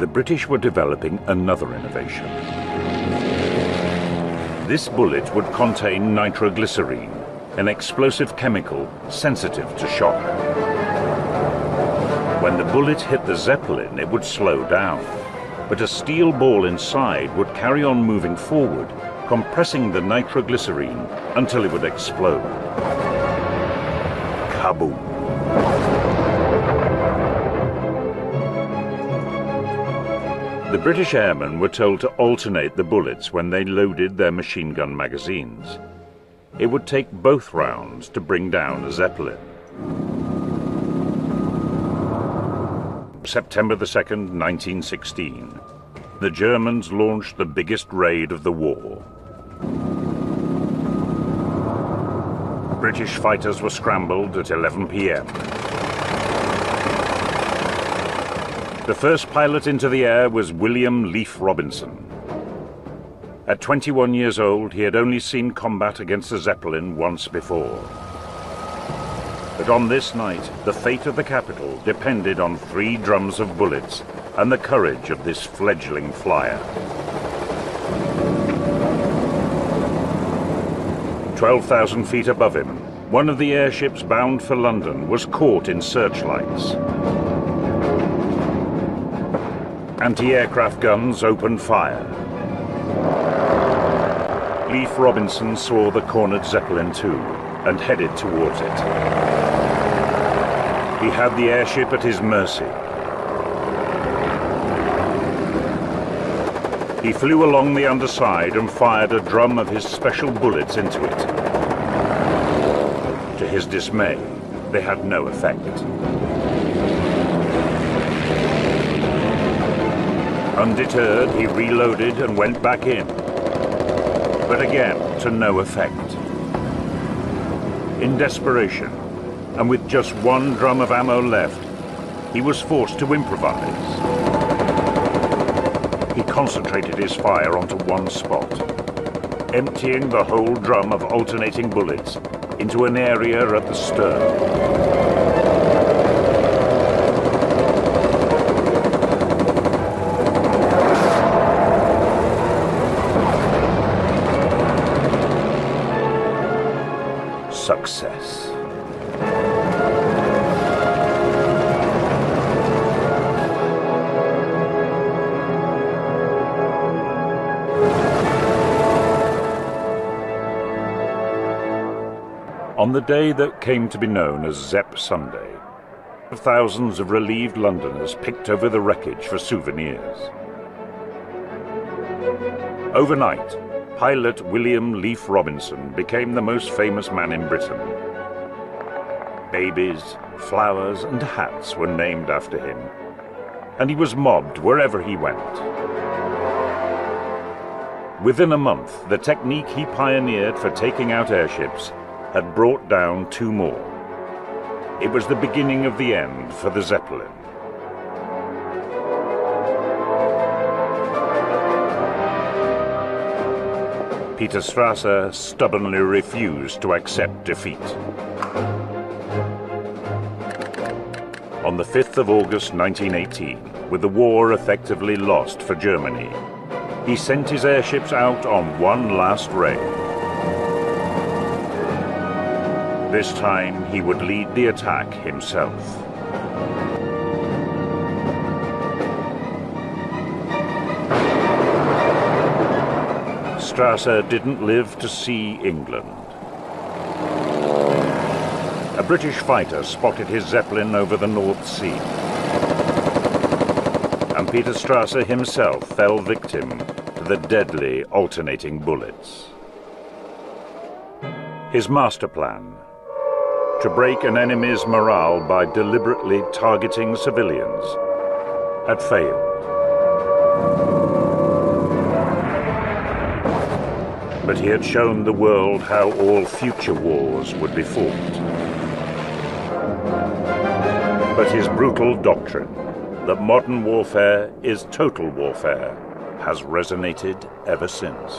S8: The British were developing another innovation. This bullet would contain nitroglycerine, an explosive chemical sensitive to shock. When the bullet hit the Zeppelin, it would slow down, but a steel ball inside would carry on moving forward, compressing the nitroglycerine until it would explode. Kaboom! The British airmen were told to alternate the bullets when they loaded their machine gun magazines. It would take both rounds to bring down a Zeppelin. September the 2nd, 1916. The Germans launched the biggest raid of the war. British fighters were scrambled at 11 p.m. The first pilot into the air was William Leaf Robinson. At 21 years old, he had only seen combat against a Zeppelin once before. But on this night, the fate of the capital depended on three drums of bullets and the courage of this fledgling flyer. 12,000 feet above him, one of the airships bound for London was caught in searchlights. Anti-aircraft guns opened fire. Leif Robinson saw the cornered Zeppelin too and headed towards it. He had the airship at his mercy. He flew along the underside and fired a drum of his special bullets into it. To his dismay, they had no effect. Undeterred, he reloaded and went back in. But again, to no effect. In desperation, and with just one drum of ammo left, he was forced to improvise. He concentrated his fire onto one spot, emptying the whole drum of alternating bullets into an area at the stern. On the day that came to be known as Zepp Sunday, thousands of relieved Londoners picked over the wreckage for souvenirs. Overnight, pilot William Leaf Robinson became the most famous man in Britain. Babies, flowers, and hats were named after him, and he was mobbed wherever he went. Within a month, the technique he pioneered for taking out airships had brought down two more. It was the beginning of the end for the Zeppelin. Peter Strasser stubbornly refused to accept defeat. On the 5th of August 1918, with the war effectively lost for Germany, he sent his airships out on one last raid. This time he would lead the attack himself. Strasser didn't live to see England. A British fighter spotted his Zeppelin over the North Sea. And Peter Strasser himself fell victim to the deadly alternating bullets. His master plan to break an enemy's morale by deliberately targeting civilians had failed. But he had shown the world how all future wars would be fought. But his brutal doctrine that modern warfare is total warfare has resonated ever since.